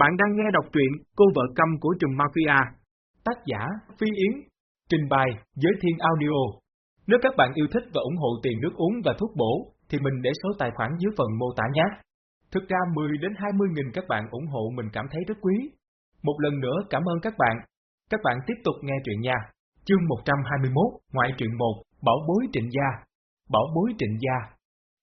Bạn đang nghe đọc truyện Cô vợ câm của Trùm Mafia. Tác giả Phi Yến. Trình bày Giới Thiên Audio. Nếu các bạn yêu thích và ủng hộ tiền nước uống và thuốc bổ, thì mình để số tài khoản dưới phần mô tả nhé. Thực ra 10 đến 20 nghìn các bạn ủng hộ mình cảm thấy rất quý. Một lần nữa cảm ơn các bạn. Các bạn tiếp tục nghe truyện nha. Chương 121, Ngoại truyện 1, Bảo bối trịnh gia. Bảo bối trịnh gia.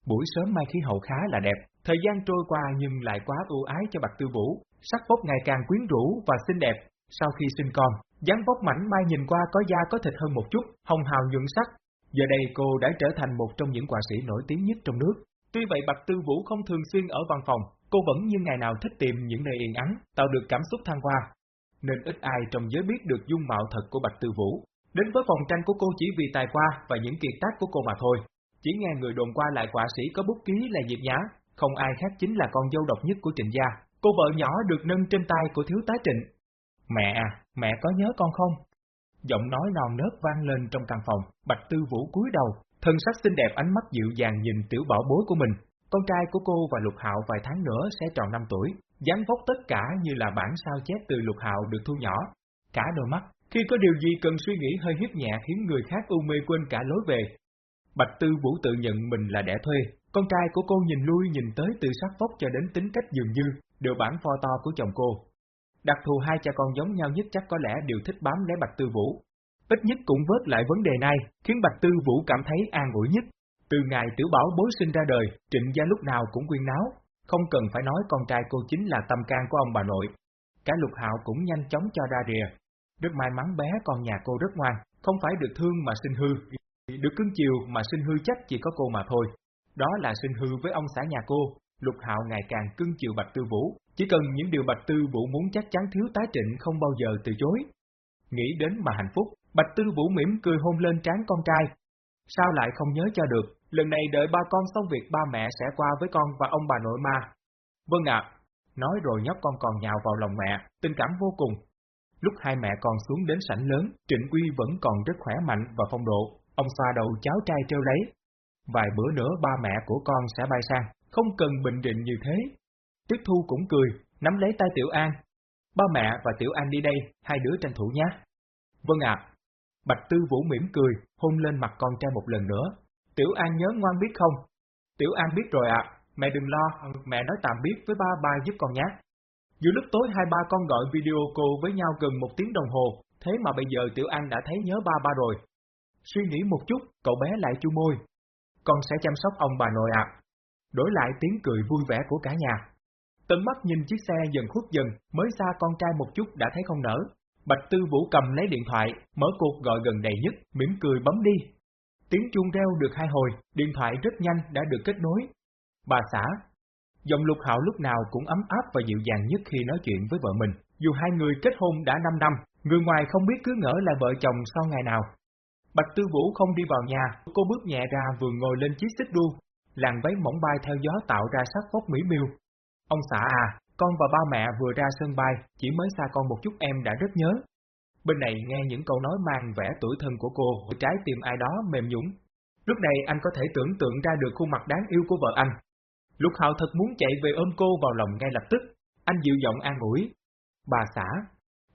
Buổi sớm mai khí hậu khá là đẹp, thời gian trôi qua nhưng lại quá ưu ái cho Bạch Tư Vũ, sắc vóc ngày càng quyến rũ và xinh đẹp. Sau khi sinh con, dáng vóc mảnh mai nhìn qua có da có thịt hơn một chút, hồng hào nhuận sắc. Giờ đây cô đã trở thành một trong những họa sĩ nổi tiếng nhất trong nước. Tuy vậy Bạch Tư Vũ không thường xuyên ở văn phòng, cô vẫn như ngày nào thích tìm những nơi yên ắng, tạo được cảm xúc thăng hoa. Nên ít ai trong giới biết được dung mạo thật của Bạch Tư Vũ. Đến với phòng tranh của cô chỉ vì tài qua và những kiệt tác của cô mà thôi. Chỉ nghe người đồn qua lại họa sĩ có bút ký là Diệp Nhã, không ai khác chính là con dâu độc nhất của Trịnh Gia, cô vợ nhỏ được nâng trên tay của thiếu tá Trịnh. Mẹ à, mẹ có nhớ con không? Giọng nói non nớt vang lên trong căn phòng, Bạch Tư Vũ cúi đầu, thân sắc xinh đẹp ánh mắt dịu dàng nhìn tiểu bảo bối của mình. Con trai của cô và Lục Hạo vài tháng nữa sẽ tròn 5 tuổi, dáng vóc tất cả như là bản sao chép từ Lục Hạo được thu nhỏ. Cả đôi mắt, khi có điều gì cần suy nghĩ hơi hiếp nhẹ khiến người khác u mê quên cả lối về. Bạch Tư Vũ tự nhận mình là đẻ thuê, con trai của cô nhìn lui nhìn tới từ sắc vóc cho đến tính cách dường như, đều bản pho to của chồng cô. Đặc thù hai cha con giống nhau nhất chắc có lẽ đều thích bám lấy Bạch Tư Vũ. Ít nhất cũng vớt lại vấn đề này, khiến Bạch Tư Vũ cảm thấy an ủi nhất. Từ ngày tiểu bảo bối sinh ra đời, trịnh gia lúc nào cũng quyên náo, không cần phải nói con trai cô chính là tâm can của ông bà nội. Cả lục hạo cũng nhanh chóng cho ra rìa. Rất may mắn bé con nhà cô rất ngoan, không phải được thương mà sinh hư, được cưng chiều mà sinh hư chắc chỉ có cô mà thôi. Đó là sinh hư với ông xã nhà cô, Lục Hạo ngày càng cưng chiều Bạch Tư Vũ, chỉ cần những điều Bạch Tư Vũ muốn chắc chắn thiếu tá trịnh không bao giờ từ chối. Nghĩ đến mà hạnh phúc, Bạch Tư Vũ mỉm cười hôn lên trán con trai. Sao lại không nhớ cho được, lần này đợi ba con xong việc ba mẹ sẽ qua với con và ông bà nội ma. Vâng ạ, nói rồi nhóc con còn nhào vào lòng mẹ, tình cảm vô cùng. Lúc hai mẹ con xuống đến sảnh lớn, Trịnh Quy vẫn còn rất khỏe mạnh và phong độ, ông xoa đầu cháu trai treo lấy, vài bữa nữa ba mẹ của con sẽ bay sang, không cần bình định như thế. Tiết Thu cũng cười, nắm lấy tay Tiểu An. Ba mẹ và Tiểu An đi đây, hai đứa tranh thủ nhé. Vâng ạ. Bạch Tư Vũ mỉm cười, hôn lên mặt con trai một lần nữa. Tiểu An nhớ ngoan biết không? Tiểu An biết rồi ạ, mẹ đừng lo, mẹ nói tạm biết với ba ba giúp con nhé. Giữa lúc tối hai ba con gọi video cô với nhau gần một tiếng đồng hồ, thế mà bây giờ Tiểu An đã thấy nhớ ba ba rồi. Suy nghĩ một chút, cậu bé lại chu môi, con sẽ chăm sóc ông bà nội ạ. Đổi lại tiếng cười vui vẻ của cả nhà. Tấn mắt nhìn chiếc xe dần khuất dần, mới xa con trai một chút đã thấy không nở. Bạch Tư Vũ cầm lấy điện thoại, mở cuộc gọi gần đầy nhất, mỉm cười bấm đi. Tiếng chuông reo được hai hồi, điện thoại rất nhanh đã được kết nối. Bà xã, giọng lục hạo lúc nào cũng ấm áp và dịu dàng nhất khi nói chuyện với vợ mình. Dù hai người kết hôn đã 5 năm, người ngoài không biết cứ ngỡ là vợ chồng sau ngày nào, Bạch Tư Vũ không đi vào nhà, cô bước nhẹ ra vừa ngồi lên chiếc xích đu, làn váy mỏng bay theo gió tạo ra sắc vóc mỹ miêu. Ông xã à, con và ba mẹ vừa ra sân bay, chỉ mới xa con một chút em đã rất nhớ. Bên này nghe những câu nói mang vẻ tuổi thân của cô, trái tim ai đó mềm nhũng. Lúc này anh có thể tưởng tượng ra được khuôn mặt đáng yêu của vợ anh. Lục Hạo thật muốn chạy về ôm cô vào lòng ngay lập tức. Anh dịu giọng an ủi. Bà xã,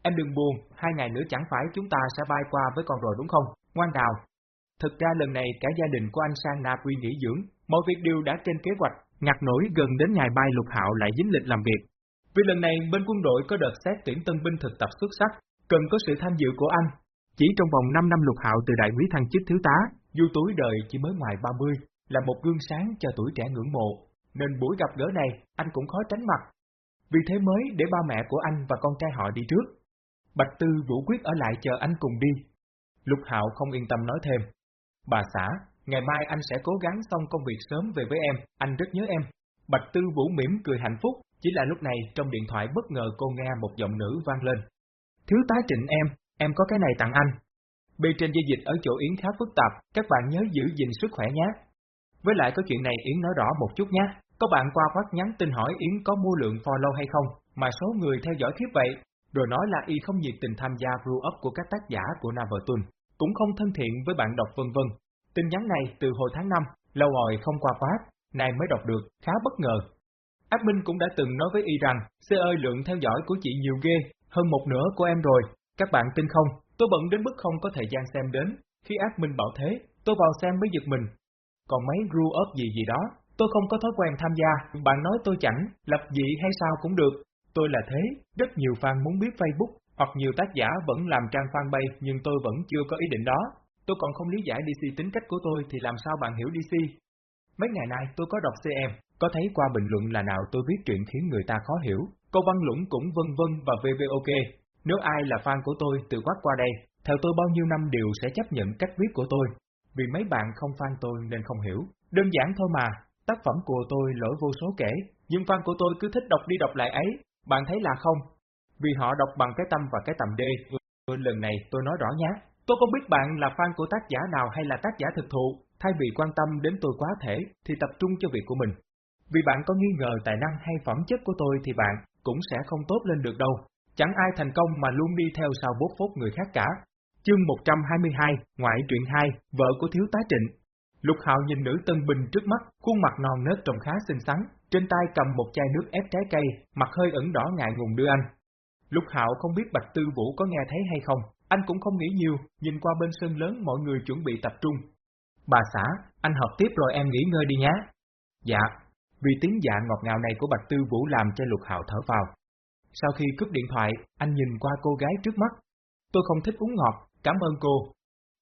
em đừng buồn, hai ngày nữa chẳng phải chúng ta sẽ bay qua với con rồi đúng không? Ngoan đào. Thực ra lần này cả gia đình của anh sang Na Quy nghỉ dưỡng, mọi việc đều đã trên kế hoạch, ngặt nổi gần đến ngày bay lục hạo lại dính lịch làm việc. Vì lần này bên quân đội có đợt xét tuyển tân binh thực tập xuất sắc, cần có sự tham dự của anh. Chỉ trong vòng 5 năm lục hạo từ đại quý thăng chức thiếu tá, dù tuổi đời chỉ mới ngoài 30, là một gương sáng cho tuổi trẻ ngưỡng mộ, nên buổi gặp gỡ này anh cũng khó tránh mặt. Vì thế mới để ba mẹ của anh và con trai họ đi trước. Bạch Tư Vũ quyết ở lại chờ anh cùng đi, Lục Hạo không yên tâm nói thêm. Bà xã, ngày mai anh sẽ cố gắng xong công việc sớm về với em, anh rất nhớ em. Bạch Tư Vũ mỉm cười hạnh phúc, chỉ là lúc này trong điện thoại bất ngờ cô nghe một giọng nữ vang lên. Thiếu tá trịnh em, em có cái này tặng anh. Bề trên dây dịch ở chỗ Yến khá phức tạp, các bạn nhớ giữ gìn sức khỏe nhé. Với lại có chuyện này Yến nói rõ một chút nhé. Có bạn qua quát nhắn tin hỏi Yến có mua lượng follow hay không, mà số người theo dõi thiếp vậy, rồi nói là y không nhiệt tình tham gia brew up của các tác giả của Navertun, cũng không thân thiện với bạn đọc vân vân. Tin nhắn này từ hồi tháng 5, lâu rồi không qua phát, nay mới đọc được, khá bất ngờ. Admin cũng đã từng nói với y rằng, xe ơi lượng theo dõi của chị nhiều ghê, hơn một nửa của em rồi. Các bạn tin không, tôi bận đến mức không có thời gian xem đến. Khi admin bảo thế, tôi vào xem mới giật mình. Còn mấy ru ớt gì gì đó, tôi không có thói quen tham gia, bạn nói tôi chảnh, lập dị hay sao cũng được. Tôi là thế, rất nhiều fan muốn biết Facebook, hoặc nhiều tác giả vẫn làm trang fanpage nhưng tôi vẫn chưa có ý định đó. Tôi còn không lý giải DC tính cách của tôi thì làm sao bạn hiểu DC? Mấy ngày nay tôi có đọc CM, có thấy qua bình luận là nào tôi viết chuyện khiến người ta khó hiểu, câu văn lũng cũng vân vân và VVOK. Nếu ai là fan của tôi từ quát qua đây, theo tôi bao nhiêu năm đều sẽ chấp nhận cách viết của tôi. Vì mấy bạn không fan tôi nên không hiểu. Đơn giản thôi mà, tác phẩm của tôi lỗi vô số kể, nhưng fan của tôi cứ thích đọc đi đọc lại ấy, bạn thấy là không? Vì họ đọc bằng cái tâm và cái tầm D. Ừ, lần này tôi nói rõ nhé, tôi không biết bạn là fan của tác giả nào hay là tác giả thực thụ, thay vì quan tâm đến tôi quá thể thì tập trung cho việc của mình. Vì bạn có nghi ngờ tài năng hay phẩm chất của tôi thì bạn cũng sẽ không tốt lên được đâu. Chẳng ai thành công mà luôn đi theo sau bốt phốt người khác cả. Chương 122, Ngoại truyện 2, Vợ của Thiếu tá Trịnh Lục Hạo nhìn nữ tân binh trước mắt, khuôn mặt non nớt trông khá xinh xắn, trên tay cầm một chai nước ép trái cây, mặt hơi ẩn đỏ ngại ngùng đưa anh. Lục Hạo không biết Bạch Tư Vũ có nghe thấy hay không, anh cũng không nghĩ nhiều, nhìn qua bên sân lớn mọi người chuẩn bị tập trung. Bà xã, anh học tiếp rồi em nghỉ ngơi đi nhé. Dạ, vì tiếng dạ ngọt ngào này của Bạch Tư Vũ làm cho Lục Hạo thở vào. Sau khi cướp điện thoại, anh nhìn qua cô gái trước mắt. Tôi không thích uống ngọt, cảm ơn cô.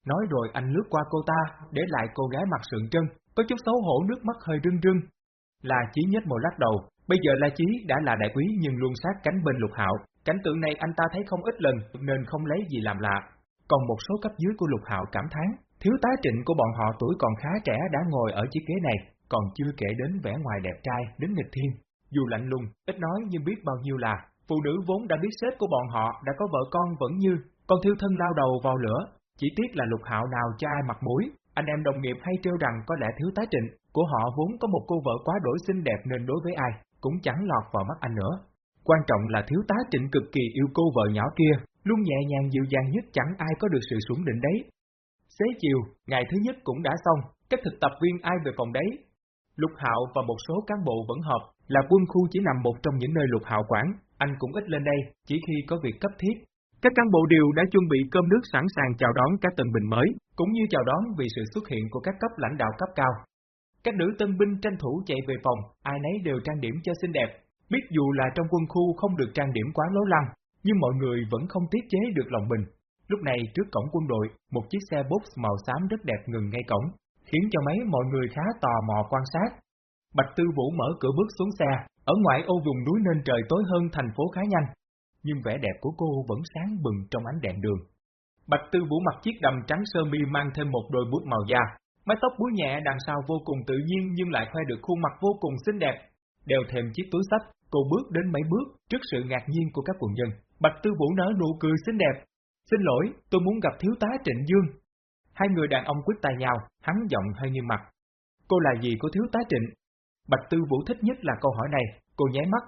Nói rồi anh lướt qua cô ta, để lại cô gái mặt sượng chân, có chút xấu hổ nước mắt hơi rưng rưng. Là Chí nhất một lắc đầu, bây giờ La Chí đã là đại quý nhưng luôn sát cánh bên Lục Hạo, cảnh tượng này anh ta thấy không ít lần nên không lấy gì làm lạ. Còn một số cấp dưới của Lục Hạo cảm thán, thiếu tá trịnh của bọn họ tuổi còn khá trẻ đã ngồi ở chiếc ghế này, còn chưa kể đến vẻ ngoài đẹp trai đến nghịch thiên. Dù lạnh lùng, ít nói nhưng biết bao nhiêu là, phụ nữ vốn đã biết sếp của bọn họ đã có vợ con vẫn như, con thiêu thân lao đầu vào lửa. Chỉ tiếc là lục hạo nào cho ai mặt mũi, anh em đồng nghiệp hay trêu rằng có lẽ thiếu tá trịnh của họ vốn có một cô vợ quá đổi xinh đẹp nên đối với ai cũng chẳng lọt vào mắt anh nữa. Quan trọng là thiếu tá trịnh cực kỳ yêu cô vợ nhỏ kia, luôn nhẹ nhàng dịu dàng nhất chẳng ai có được sự sủng định đấy. Xế chiều, ngày thứ nhất cũng đã xong, các thực tập viên ai về phòng đấy, Lục Hạo và một số cán bộ vẫn họp, là quân khu chỉ nằm một trong những nơi Lục Hạo quản, anh cũng ít lên đây, chỉ khi có việc cấp thiết. Các cán bộ đều đã chuẩn bị cơm nước sẵn sàng chào đón các tân binh mới, cũng như chào đón vì sự xuất hiện của các cấp lãnh đạo cấp cao. Các nữ tân binh tranh thủ chạy về phòng, ai nấy đều trang điểm cho xinh đẹp. Biết dù là trong quân khu không được trang điểm quá lố lăng, nhưng mọi người vẫn không tiết chế được lòng mình. Lúc này trước cổng quân đội, một chiếc xe box màu xám rất đẹp ngừng ngay cổng, khiến cho mấy mọi người khá tò mò quan sát. Bạch Tư Vũ mở cửa bước xuống xe, ở ngoại ô vùng núi nên trời tối hơn thành phố khá nhanh, nhưng vẻ đẹp của cô vẫn sáng bừng trong ánh đèn đường. Bạch Tư Vũ mặc chiếc đầm trắng sơ mi mang thêm một đôi bút màu da, mái tóc búi nhẹ đằng sau vô cùng tự nhiên nhưng lại khoe được khuôn mặt vô cùng xinh đẹp. Đeo thêm chiếc túi sách, cô bước đến mấy bước trước sự ngạc nhiên của các quần dân. Bạch Tư Vũ nở nụ cười xinh đẹp. Xin lỗi, tôi muốn gặp thiếu tá Trịnh Dương. Hai người đàn ông quyết tay nhau, hắn giọng hơi như mặt. Cô là gì của thiếu tá trịnh? Bạch Tư Vũ thích nhất là câu hỏi này, cô nháy mắt.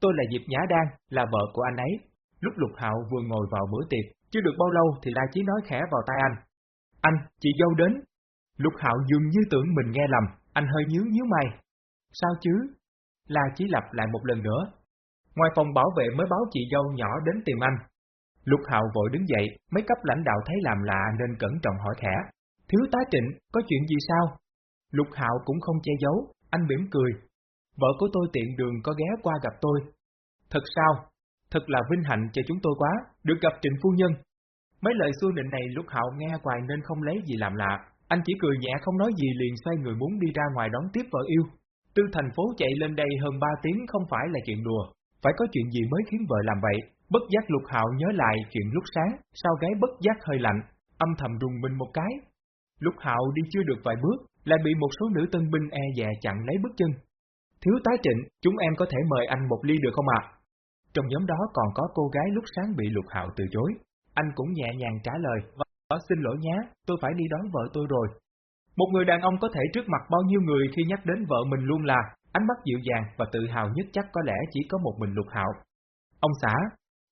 Tôi là Diệp Nhã Đan, là vợ của anh ấy. Lúc Lục Hạo vừa ngồi vào bữa tiệc, chưa được bao lâu thì La Chí nói khẽ vào tai anh. Anh, chị dâu đến. Lục Hạo dường như tưởng mình nghe lầm, anh hơi nhíu nhíu mày. Sao chứ? La Chí lập lại một lần nữa. Ngoài phòng bảo vệ mới báo chị dâu nhỏ đến tìm anh, Lục Hạo vội đứng dậy, mấy cấp lãnh đạo thấy làm lạ nên cẩn trọng hỏi khẽ. Thiếu tá Trịnh, có chuyện gì sao? Lục Hạo cũng không che giấu, anh mỉm cười. Vợ của tôi tiện đường có ghé qua gặp tôi. Thật sao? Thật là vinh hạnh cho chúng tôi quá, được gặp Trịnh Phu Nhân. Mấy lời xua nịnh này Lục Hạo nghe hoài nên không lấy gì làm lạ. Anh chỉ cười nhẹ không nói gì liền xoay người muốn đi ra ngoài đón tiếp vợ yêu. Từ thành phố chạy lên đây hơn 3 tiếng không phải là chuyện đùa, phải có chuyện gì mới khiến vợ làm vậy. Bất giác lục hạo nhớ lại chuyện lúc sáng, sao gái bất giác hơi lạnh, âm thầm rùng mình một cái. Lục hạo đi chưa được vài bước, lại bị một số nữ tân binh e dè chặn lấy bước chân. Thiếu tá trịnh, chúng em có thể mời anh một ly được không ạ? Trong nhóm đó còn có cô gái lúc sáng bị lục hạo từ chối. Anh cũng nhẹ nhàng trả lời, vợ xin lỗi nhé, tôi phải đi đón vợ tôi rồi. Một người đàn ông có thể trước mặt bao nhiêu người khi nhắc đến vợ mình luôn là ánh mắt dịu dàng và tự hào nhất chắc có lẽ chỉ có một mình lục hạo. Ông xã,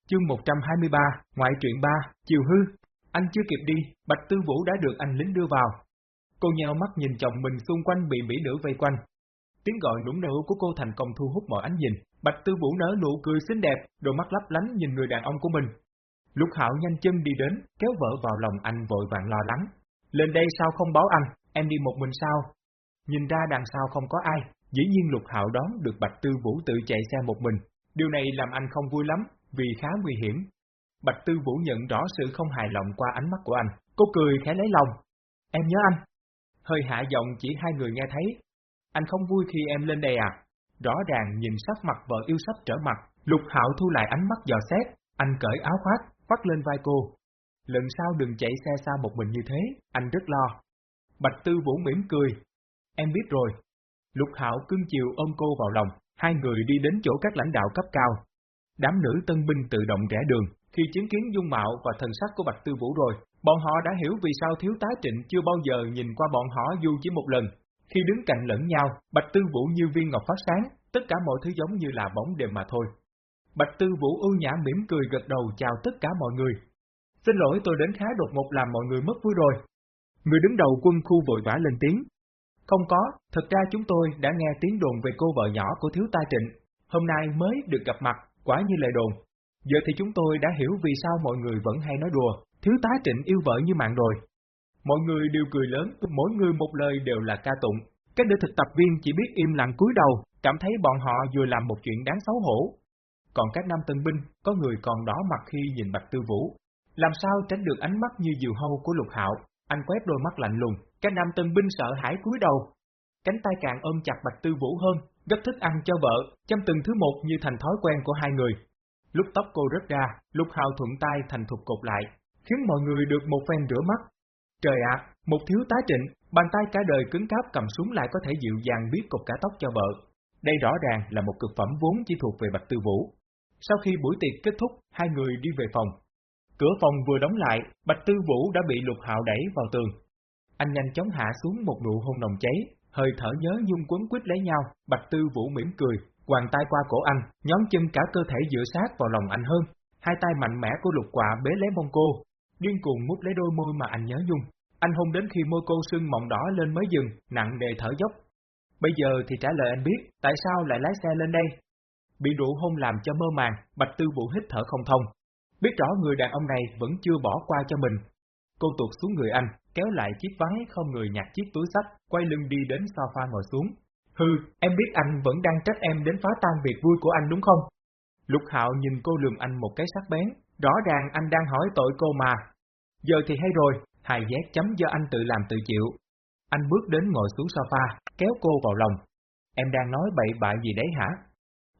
Chương 123, Ngoại truyện 3, Chiều hư. Anh chưa kịp đi, Bạch Tư Vũ đã được anh lính đưa vào. Cô nheo mắt nhìn chồng mình xung quanh bị mỹ nữ vây quanh. tiếng gọi nũng nịu của cô thành công thu hút mọi ánh nhìn. Bạch Tư Vũ nở nụ cười xinh đẹp, đôi mắt lấp lánh nhìn người đàn ông của mình. Lục Hạo nhanh chân đi đến, kéo vợ vào lòng anh vội vàng lo lắng. Lên đây sao không báo anh, em đi một mình sao? Nhìn ra đằng sau không có ai, dĩ nhiên Lục Hạo đón được Bạch Tư Vũ tự chạy xe một mình. Điều này làm anh không vui lắm, vì khá nguy hiểm. Bạch Tư Vũ nhận rõ sự không hài lòng qua ánh mắt của anh, cô cười khẽ lấy lòng. Em nhớ anh. Hơi hạ giọng chỉ hai người nghe thấy. Anh không vui khi em lên đây à? Rõ ràng nhìn sắc mặt vợ yêu sắp trở mặt, Lục Hạo thu lại ánh mắt dò xét, anh cởi áo khoác, vắt lên vai cô. Lần sau đừng chạy xe xa một mình như thế, anh rất lo. Bạch Tư Vũ mỉm cười. Em biết rồi. Lục Hạo cưng chiều ôm cô vào lòng, hai người đi đến chỗ các lãnh đạo cấp cao. Đám nữ tân binh tự động rẽ đường, khi chứng kiến dung mạo và thần sắc của Bạch Tư Vũ rồi, bọn họ đã hiểu vì sao thiếu tá trịnh chưa bao giờ nhìn qua bọn họ dù chỉ một lần. Khi đứng cạnh lẫn nhau, Bạch Tư Vũ như viên ngọc phát sáng, tất cả mọi thứ giống như là bóng đêm mà thôi. Bạch Tư Vũ ưu nhã mỉm cười gật đầu chào tất cả mọi người. Xin lỗi tôi đến khá đột ngột làm mọi người mất vui rồi. Người đứng đầu quân khu vội vã lên tiếng. Không có, thật ra chúng tôi đã nghe tiếng đồn về cô vợ nhỏ của thiếu tai trịnh. Hôm nay mới được gặp mặt, quả như lời đồn. Giờ thì chúng tôi đã hiểu vì sao mọi người vẫn hay nói đùa, thiếu tá trịnh yêu vợ như mạng rồi. Mọi người đều cười lớn, mỗi người một lời đều là ca tụng. Các nữ thực tập viên chỉ biết im lặng cúi đầu, cảm thấy bọn họ vừa làm một chuyện đáng xấu hổ. Còn các nam tân binh, có người còn đỏ mặt khi nhìn Bạch Tư Vũ. Làm sao tránh được ánh mắt như diều hâu của Lục Hạo, anh quét đôi mắt lạnh lùng, các nam tân binh sợ hãi cúi đầu. Cánh tay càng ôm chặt Bạch Tư Vũ hơn, rất thích ăn cho vợ, chăm từng thứ một như thành thói quen của hai người. Lúc tóc cô rớt ra, lúc hào thuận tay thành thục cột lại, khiến mọi người được một phen rửa mắt. Trời ạ, một thiếu tá trịnh, bàn tay cả đời cứng cáp cầm súng lại có thể dịu dàng biết cột cả tóc cho vợ. Đây rõ ràng là một cực phẩm vốn chỉ thuộc về Bạch Tư Vũ. Sau khi buổi tiệc kết thúc, hai người đi về phòng. Cửa phòng vừa đóng lại, Bạch Tư Vũ đã bị Lục Hạo đẩy vào tường. Anh nhanh chóng hạ xuống một nụ hôn nồng cháy, hơi thở nhớ nhung quấn quýt lấy nhau, Bạch Tư Vũ mỉm cười, quàng tay qua cổ anh, nhón chân cả cơ thể dựa sát vào lòng anh hơn. Hai tay mạnh mẽ của lục quả bế lấy mông cô, điên cuồng mút lấy đôi môi mà anh nhớ nhung. Anh hôn đến khi môi cô sưng mọng đỏ lên mới dừng, nặng nề thở dốc. Bây giờ thì trả lời anh biết, tại sao lại lái xe lên đây? Bị rượu hôn làm cho mơ màng, Bạch Tư Vũ hít thở không thông. Biết rõ người đàn ông này vẫn chưa bỏ qua cho mình. Cô tuột xuống người anh, kéo lại chiếc váy không người nhặt chiếc túi sách, quay lưng đi đến sofa ngồi xuống. Hừ, em biết anh vẫn đang trách em đến phá tan việc vui của anh đúng không? Lục Hạo nhìn cô lườm anh một cái sắc bén, rõ ràng anh đang hỏi tội cô mà. Giờ thì hay rồi, hài giác chấm do anh tự làm tự chịu. Anh bước đến ngồi xuống sofa, kéo cô vào lòng. Em đang nói bậy bạ gì đấy hả?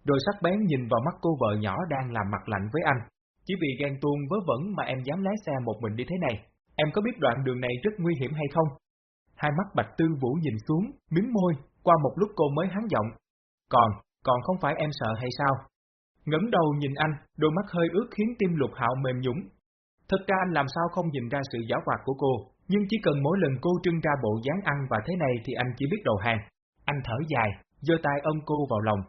rồi sắc bén nhìn vào mắt cô vợ nhỏ đang làm mặt lạnh với anh. Chỉ vì ghen tuông vớ vẩn mà em dám lái xe một mình đi thế này. Em có biết đoạn đường này rất nguy hiểm hay không? Hai mắt Bạch Tư Vũ nhìn xuống, miếng môi, qua một lúc cô mới hán giọng. Còn, còn không phải em sợ hay sao? ngẩng đầu nhìn anh, đôi mắt hơi ướt khiến tim lục hạo mềm nhũng. Thật ra anh làm sao không nhìn ra sự giả hoạt của cô, nhưng chỉ cần mỗi lần cô trưng ra bộ dáng ăn và thế này thì anh chỉ biết đầu hàng. Anh thở dài, giơ tay ôm cô vào lòng.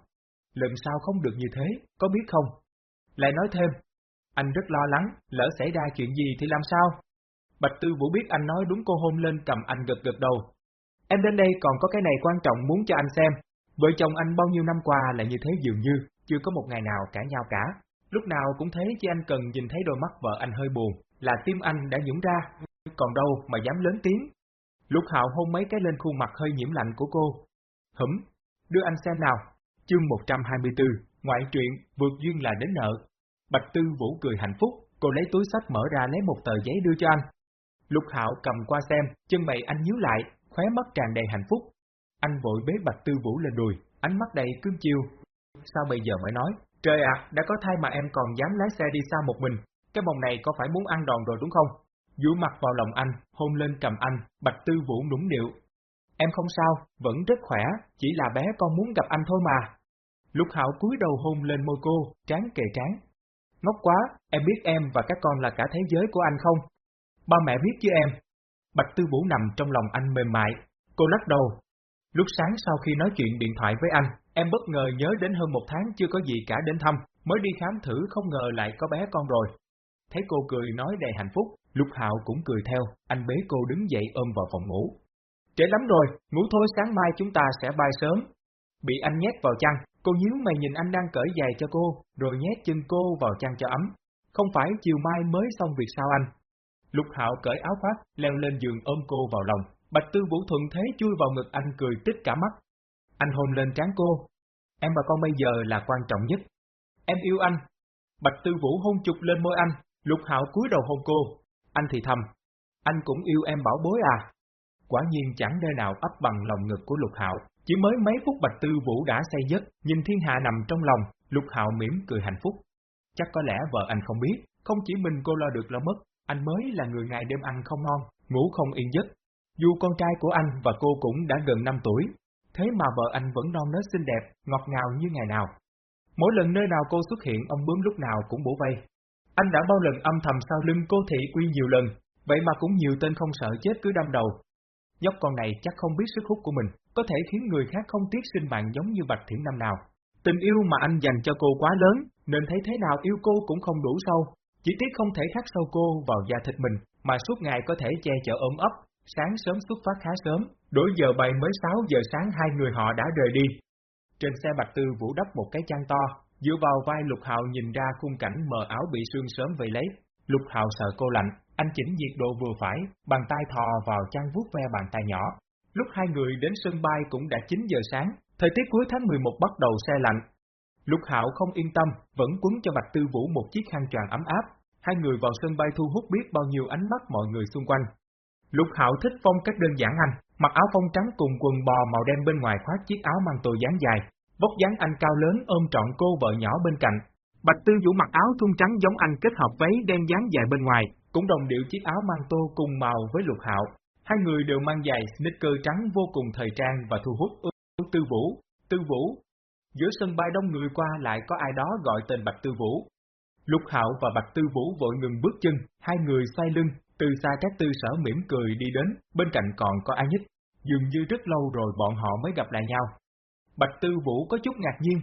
Lần sau không được như thế, có biết không? Lại nói thêm, anh rất lo lắng, lỡ xảy ra chuyện gì thì làm sao? Bạch Tư Vũ biết anh nói đúng cô hôn lên cầm anh gật gật đầu. Em đến đây còn có cái này quan trọng muốn cho anh xem. Vợ chồng anh bao nhiêu năm qua là như thế dường như, chưa có một ngày nào cãi nhau cả. Lúc nào cũng thế chỉ anh cần nhìn thấy đôi mắt vợ anh hơi buồn, là tim anh đã nhũng ra, còn đâu mà dám lớn tiếng. Lục Hạo hôn mấy cái lên khuôn mặt hơi nhiễm lạnh của cô. Hửm, đưa anh xem nào. Chương 124, ngoại truyện, vượt duyên là đến nợ. Bạch Tư Vũ cười hạnh phúc, cô lấy túi sách mở ra lấy một tờ giấy đưa cho anh. Lục Hạo cầm qua xem, chân mày anh nhíu lại, khóe mắt tràn đầy hạnh phúc. Anh vội bế Bạch Tư Vũ lên đùi, ánh mắt đầy cương chiêu. Sao bây giờ mới nói? Trời ạ, đã có thai mà em còn dám lái xe đi xa một mình, cái mông này có phải muốn ăn đòn rồi đúng không? Dúi mặt vào lòng anh, hôn lên cầm anh, Bạch Tư Vũ nũng điệu. Em không sao, vẫn rất khỏe, chỉ là bé con muốn gặp anh thôi mà. Lục Hạo cúi đầu hôn lên môi cô, trán kề trán. Ngốc quá, em biết em và các con là cả thế giới của anh không? Ba mẹ biết chứ em. Bạch Tư Vũ nằm trong lòng anh mềm mại, cô lắc đầu. Lúc sáng sau khi nói chuyện điện thoại với anh, em bất ngờ nhớ đến hơn một tháng chưa có gì cả đến thăm, mới đi khám thử không ngờ lại có bé con rồi. Thấy cô cười nói đầy hạnh phúc, Lục Hạo cũng cười theo, anh bế cô đứng dậy ôm vào phòng ngủ. Trễ lắm rồi, ngủ thôi sáng mai chúng ta sẽ bay sớm. Bị anh nhét vào chăn, cô nhíu mày nhìn anh đang cởi giày cho cô, rồi nhét chân cô vào chăn cho ấm. Không phải chiều mai mới xong việc sao anh? Lục Hạo cởi áo khoác, leo lên giường ôm cô vào lòng. Bạch Tư Vũ thuận thế chui vào ngực anh cười tích cả mắt. Anh hôn lên trán cô. Em và con bây giờ là quan trọng nhất. Em yêu anh. Bạch Tư Vũ hôn chụp lên môi anh, Lục Hạo cúi đầu hôn cô. Anh thì thầm. Anh cũng yêu em bảo bối à? Quả nhiên chẳng nơi nào ấp bằng lòng ngực của Lục Hạo. Chỉ mới mấy phút Bạch Tư Vũ đã say giấc, nhìn thiên hạ nằm trong lòng, Lục Hạo mỉm cười hạnh phúc. Chắc có lẽ vợ anh không biết, không chỉ mình cô lo được lo mất, anh mới là người ngày đêm ăn không ngon, ngủ không yên giấc. Dù con trai của anh và cô cũng đã gần 5 tuổi, thế mà vợ anh vẫn non nớt xinh đẹp, ngọt ngào như ngày nào. Mỗi lần nơi nào cô xuất hiện, ông bướm lúc nào cũng bổ vây. Anh đã bao lần âm thầm sau lưng cô thị quy nhiều lần, vậy mà cũng nhiều tên không sợ chết cứ đâm đầu. Nhóc con này chắc không biết sức hút của mình, có thể khiến người khác không tiếc sinh mạng giống như Bạch Thiển năm nào. Tình yêu mà anh dành cho cô quá lớn, nên thấy thế nào yêu cô cũng không đủ sâu, chỉ tiếc không thể khắc sâu cô vào da thịt mình, mà suốt ngày có thể che chở ôm ấp, sáng sớm xuất phát khá sớm, đổi giờ bay mới 6 giờ sáng hai người họ đã rời đi. Trên xe Bạch Tư Vũ đắp một cái chăn to, dựa vào vai Lục Hạo nhìn ra khung cảnh mờ áo bị sương sớm vây lấy. Lục Hạo sợ cô lạnh, anh chỉnh nhiệt độ vừa phải, bàn tay thò vào chăn vuốt ve bàn tay nhỏ. Lúc hai người đến sân bay cũng đã 9 giờ sáng, thời tiết cuối tháng 11 bắt đầu xe lạnh. Lục Hạo không yên tâm, vẫn quấn cho Bạch Tư Vũ một chiếc khăn choàng ấm áp. Hai người vào sân bay thu hút biết bao nhiêu ánh mắt mọi người xung quanh. Lục Hạo thích phong cách đơn giản anh, mặc áo phông trắng cùng quần bò màu đen bên ngoài khoác chiếc áo mang tô dáng dài, vóc dáng anh cao lớn ôm trọn cô vợ nhỏ bên cạnh. Bạch Tư Vũ mặc áo thun trắng giống anh kết hợp váy đen dáng dài bên ngoài, cũng đồng điệu chiếc áo mang tô cùng màu với Lục Hạo. Hai người đều mang giày sneaker trắng vô cùng thời trang và thu hút Tư Vũ, Tư Vũ. Giữa sân bay đông người qua lại có ai đó gọi tên Bạch Tư Vũ. Lục Hạo và Bạch Tư Vũ vội ngừng bước chân, hai người xoay lưng, từ xa các tư sở mỉm cười đi đến, bên cạnh còn có ai nhất. Dường như rất lâu rồi bọn họ mới gặp lại nhau. Bạch Tư Vũ có chút ngạc nhiên.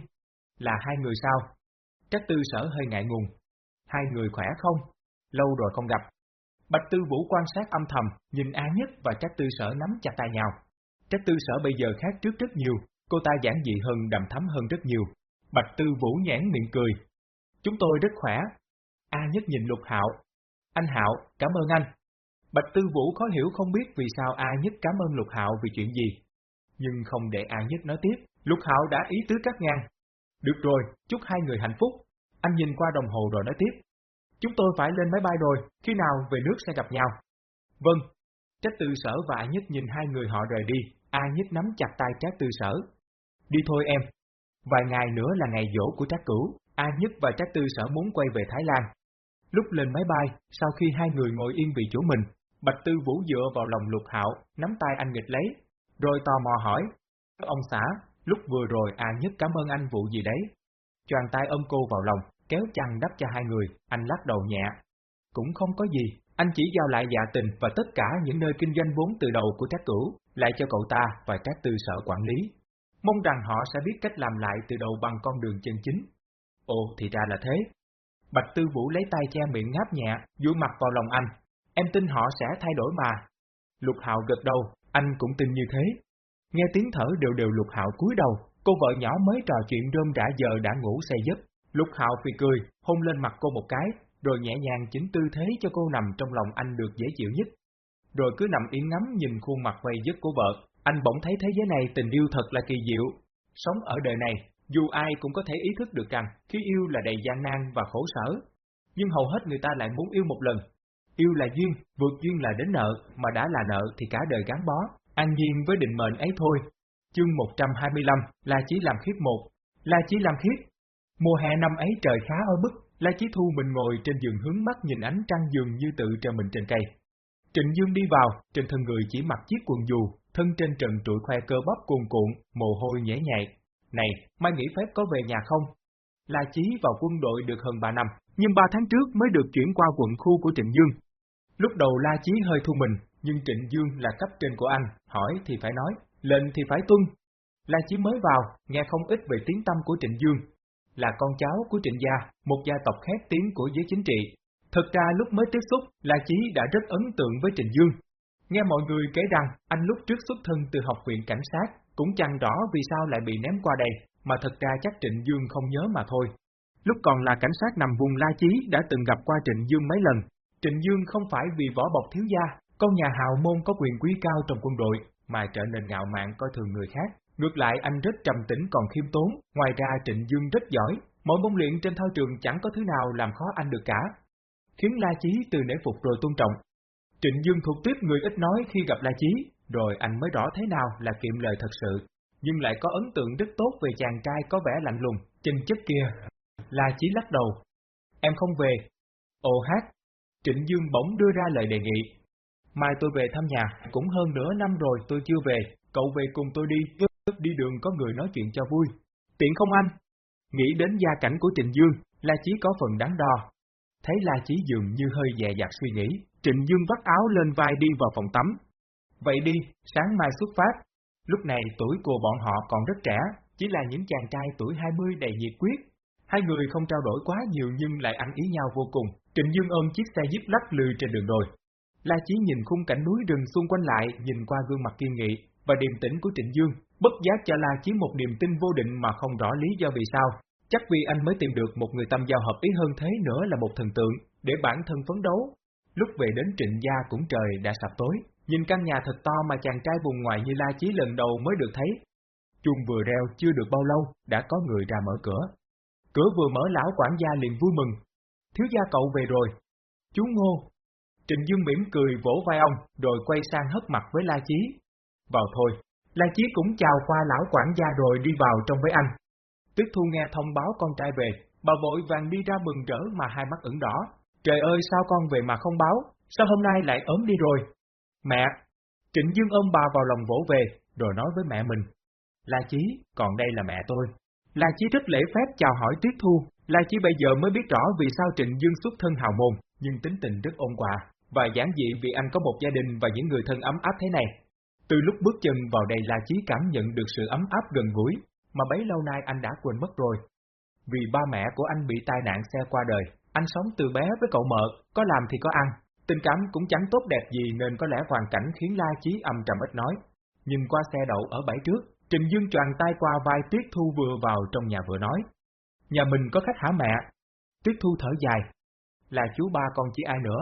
Là hai người sao? Các Tư Sở hơi ngại ngùng. Hai người khỏe không? Lâu rồi không gặp. Bạch Tư Vũ quan sát âm thầm, nhìn A Nhất và Trác Tư Sở nắm chặt tay nhau. Trác Tư Sở bây giờ khác trước rất nhiều, cô ta giản dị hơn đầm thắm hơn rất nhiều. Bạch Tư Vũ nhãn miệng cười. Chúng tôi rất khỏe. A Nhất nhìn Lục Hạo. Anh Hạo, cảm ơn anh. Bạch Tư Vũ khó hiểu không biết vì sao A Nhất cảm ơn Lục Hạo vì chuyện gì. Nhưng không để A Nhất nói tiếp, Lục Hạo đã ý tứ cắt ngang. Được rồi, chúc hai người hạnh phúc. Anh nhìn qua đồng hồ rồi nói tiếp. Chúng tôi phải lên máy bay rồi, khi nào về nước sẽ gặp nhau. Vâng. Trách tư sở và A Nhất nhìn hai người họ rời đi, A Nhất nắm chặt tay Trác tư sở. Đi thôi em. Vài ngày nữa là ngày dỗ của Trác cửu, A Nhất và Trác tư sở muốn quay về Thái Lan. Lúc lên máy bay, sau khi hai người ngồi yên vị chỗ mình, Bạch Tư Vũ dựa vào lòng lục hạo, nắm tay anh nghịch lấy, rồi tò mò hỏi. Ông xã, lúc vừa rồi A Nhất cảm ơn anh vụ gì đấy? Choàn tay ôm cô vào lòng, kéo chăn đắp cho hai người, anh lắc đầu nhẹ. Cũng không có gì, anh chỉ giao lại dạ tình và tất cả những nơi kinh doanh vốn từ đầu của Trác Cửu, lại cho cậu ta và Trác Tư sở quản lý. Mong rằng họ sẽ biết cách làm lại từ đầu bằng con đường chân chính. Ồ, thì ra là thế. Bạch Tư Vũ lấy tay che miệng ngáp nhẹ, dụi mặt vào lòng anh. Em tin họ sẽ thay đổi mà. Lục Hạo gật đầu, anh cũng tin như thế. Nghe tiếng thở đều đều Lục Hạo cúi đầu, cô vợ nhỏ mới trò chuyện rơm rã giờ đã ngủ say giấc. Lục Hạo phì cười, hôn lên mặt cô một cái, rồi nhẹ nhàng chỉnh tư thế cho cô nằm trong lòng anh được dễ chịu nhất. Rồi cứ nằm yên ngắm nhìn khuôn mặt quay dứt của vợ, anh bỗng thấy thế giới này tình yêu thật là kỳ diệu. Sống ở đời này, dù ai cũng có thể ý thức được rằng khi yêu là đầy gian nan và khổ sở, nhưng hầu hết người ta lại muốn yêu một lần. Yêu là duyên, vượt duyên là đến nợ, mà đã là nợ thì cả đời gắn bó, an nhiên với định mệnh ấy thôi. Chương 125, La Chí làm khiếp một, La Chí làm khiếp. Mùa hè năm ấy trời khá oi bức, La Chí Thu mình ngồi trên giường hướng mắt nhìn ánh trăng dường như tự treo mình trên cây. Trịnh Dương đi vào, trên thân người chỉ mặc chiếc quần dù, thân trên trần trụi khoe cơ bắp cuồn cuộn, mồ hôi nhễ nhại. Này, mai nghỉ phép có về nhà không? La Chí vào quân đội được hơn 3 năm, nhưng 3 tháng trước mới được chuyển qua quận khu của Trịnh Dương. Lúc đầu La Chí hơi thu mình, nhưng Trịnh Dương là cấp trên của anh, hỏi thì phải nói, lệnh thì phải tuân. La Chí mới vào, nghe không ít về tiếng tâm của Trịnh Dương, là con cháu của Trịnh Gia, một gia tộc khét tiếng của giới chính trị. Thực ra lúc mới tiếp xúc, La Chí đã rất ấn tượng với Trịnh Dương. Nghe mọi người kể rằng, anh lúc trước xuất thân từ học viện cảnh sát, cũng chẳng rõ vì sao lại bị ném qua đây, mà thật ra chắc Trịnh Dương không nhớ mà thôi. Lúc còn là cảnh sát nằm vùng La Chí đã từng gặp qua Trịnh Dương mấy lần. Trịnh Dương không phải vì võ bọc thiếu gia, con nhà hào môn có quyền quý cao trong quân đội, mà trở nên ngạo mạn coi thường người khác. Ngược lại anh rất trầm tĩnh còn khiêm tốn, ngoài ra Trịnh Dương rất giỏi, mọi môn luyện trên thao trường chẳng có thứ nào làm khó anh được cả. Khiến La Chí từ nể phục rồi tôn trọng. Trịnh Dương thuộc tiếp người ít nói khi gặp La Chí, rồi anh mới rõ thế nào là kiệm lời thật sự, nhưng lại có ấn tượng rất tốt về chàng trai có vẻ lạnh lùng, chân chất kia. La Chí lắc đầu. Em không về. Ồ hát. Trịnh Dương bỗng đưa ra lời đề nghị. Mai tôi về thăm nhà, cũng hơn nửa năm rồi tôi chưa về, cậu về cùng tôi đi, lúc đi đường có người nói chuyện cho vui. Tiện không anh? Nghĩ đến gia cảnh của Trịnh Dương, La Chí có phần đáng đo. Thấy La Chí dường như hơi dè dặt suy nghĩ, Trịnh Dương vắt áo lên vai đi vào phòng tắm. Vậy đi, sáng mai xuất phát. Lúc này tuổi của bọn họ còn rất trẻ, chỉ là những chàng trai tuổi 20 đầy nhiệt quyết. Hai người không trao đổi quá nhiều nhưng lại ăn ý nhau vô cùng. Trịnh Dương ôm chiếc xe jeep lắc lư trên đường đồi. La Chí nhìn khung cảnh núi rừng xung quanh lại, nhìn qua gương mặt kiên nghị và điềm tĩnh của Trịnh Dương, bất giác cho La Chí một niềm tin vô định mà không rõ lý do vì sao. Chắc vì anh mới tìm được một người tâm giao hợp ý hơn thế nữa là một thần tượng, để bản thân phấn đấu. Lúc về đến trịnh gia cũng trời đã sập tối, nhìn căn nhà thật to mà chàng trai vùng ngoài như La Chí lần đầu mới được thấy. Chuông vừa reo chưa được bao lâu, đã có người ra mở cửa. Cửa vừa mở lão quản gia liền vui mừng. Thiếu gia cậu về rồi. Chú Ngô. Trịnh Dương mỉm cười vỗ vai ông, rồi quay sang hất mặt với La Chí. Vào thôi. La Chí cũng chào qua lão quản gia rồi đi vào trong với anh. Tuyết Thu nghe thông báo con trai về, bà vội vàng đi ra mừng rỡ mà hai mắt ửng đỏ. Trời ơi sao con về mà không báo, sao hôm nay lại ốm đi rồi? Mẹ! Trịnh Dương ôm bà vào lòng vỗ về, rồi nói với mẹ mình. La Chí, còn đây là mẹ tôi. La Chí rất lễ phép chào hỏi Tuyết Thu, La Chí bây giờ mới biết rõ vì sao Trịnh Dương xuất thân hào môn, nhưng tính tình rất ôn hòa, và giản dị vì anh có một gia đình và những người thân ấm áp thế này. Từ lúc bước chân vào đây La Chí cảm nhận được sự ấm áp gần gũi, mà bấy lâu nay anh đã quên mất rồi. Vì ba mẹ của anh bị tai nạn xe qua đời, anh sống từ bé với cậu mợ, có làm thì có ăn, tình cảm cũng chẳng tốt đẹp gì nên có lẽ hoàn cảnh khiến La Chí âm trầm ít nói. Nhìn qua xe đậu ở bãi trước, Trình Dương tròn tay qua vai Tuyết Thu vừa vào trong nhà vừa nói. Nhà mình có khách hả mẹ? Tuyết Thu thở dài. Là chú ba con chỉ ai nữa?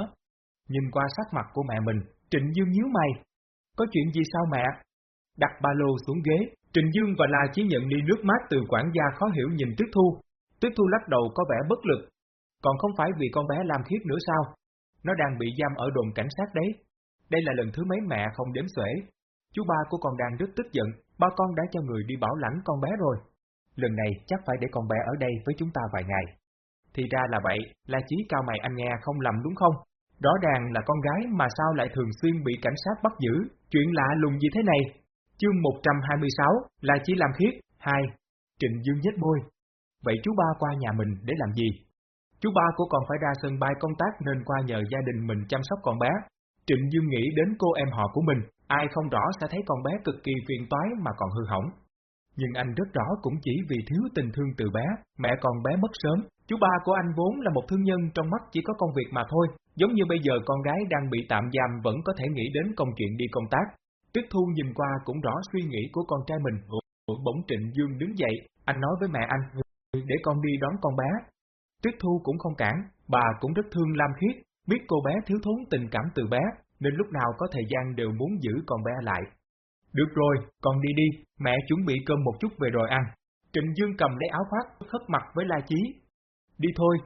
Nhìn qua sắc mặt của mẹ mình, Trịnh Dương nhíu mày. Có chuyện gì sao mẹ? Đặt ba lô xuống ghế, Trình Dương và La Chí nhận đi nước mát từ quản gia khó hiểu nhìn Tuyết Thu. Tuyết Thu lắc đầu có vẻ bất lực. Còn không phải vì con bé làm khiết nữa sao? Nó đang bị giam ở đồn cảnh sát đấy. Đây là lần thứ mấy mẹ không đếm xuể. Chú ba của con đang rất tức giận, ba con đã cho người đi bảo lãnh con bé rồi. Lần này chắc phải để con bé ở đây với chúng ta vài ngày. Thì ra là vậy, La Chí cao mày anh nghe không lầm đúng không? Rõ ràng là con gái mà sao lại thường xuyên bị cảnh sát bắt giữ, chuyện lạ lùng gì thế này? Chương 126 là chỉ làm khiết, hai Trịnh Dương nhếch môi. Vậy chú ba qua nhà mình để làm gì? Chú ba của con phải ra sân bay công tác nên qua nhờ gia đình mình chăm sóc con bé. Trịnh Dương nghĩ đến cô em họ của mình, ai không rõ sẽ thấy con bé cực kỳ phiền toái mà còn hư hỏng. Nhưng anh rất rõ cũng chỉ vì thiếu tình thương từ bé, mẹ con bé mất sớm, chú ba của anh vốn là một thương nhân trong mắt chỉ có công việc mà thôi, giống như bây giờ con gái đang bị tạm giam vẫn có thể nghĩ đến công chuyện đi công tác, Tuyết Thu nhìn qua cũng rõ suy nghĩ của con trai mình. Bỗng Trịnh Dương đứng dậy, anh nói với mẹ anh, để con đi đón con bé. Tuyết Thu cũng không cản, bà cũng rất thương Lam Khiết, biết cô bé thiếu thốn tình cảm từ bé, nên lúc nào có thời gian đều muốn giữ con bé lại. Được rồi, con đi đi, mẹ chuẩn bị cơm một chút về rồi ăn. Trịnh Dương cầm lấy áo khoác, khất mặt với La Chí. Đi thôi.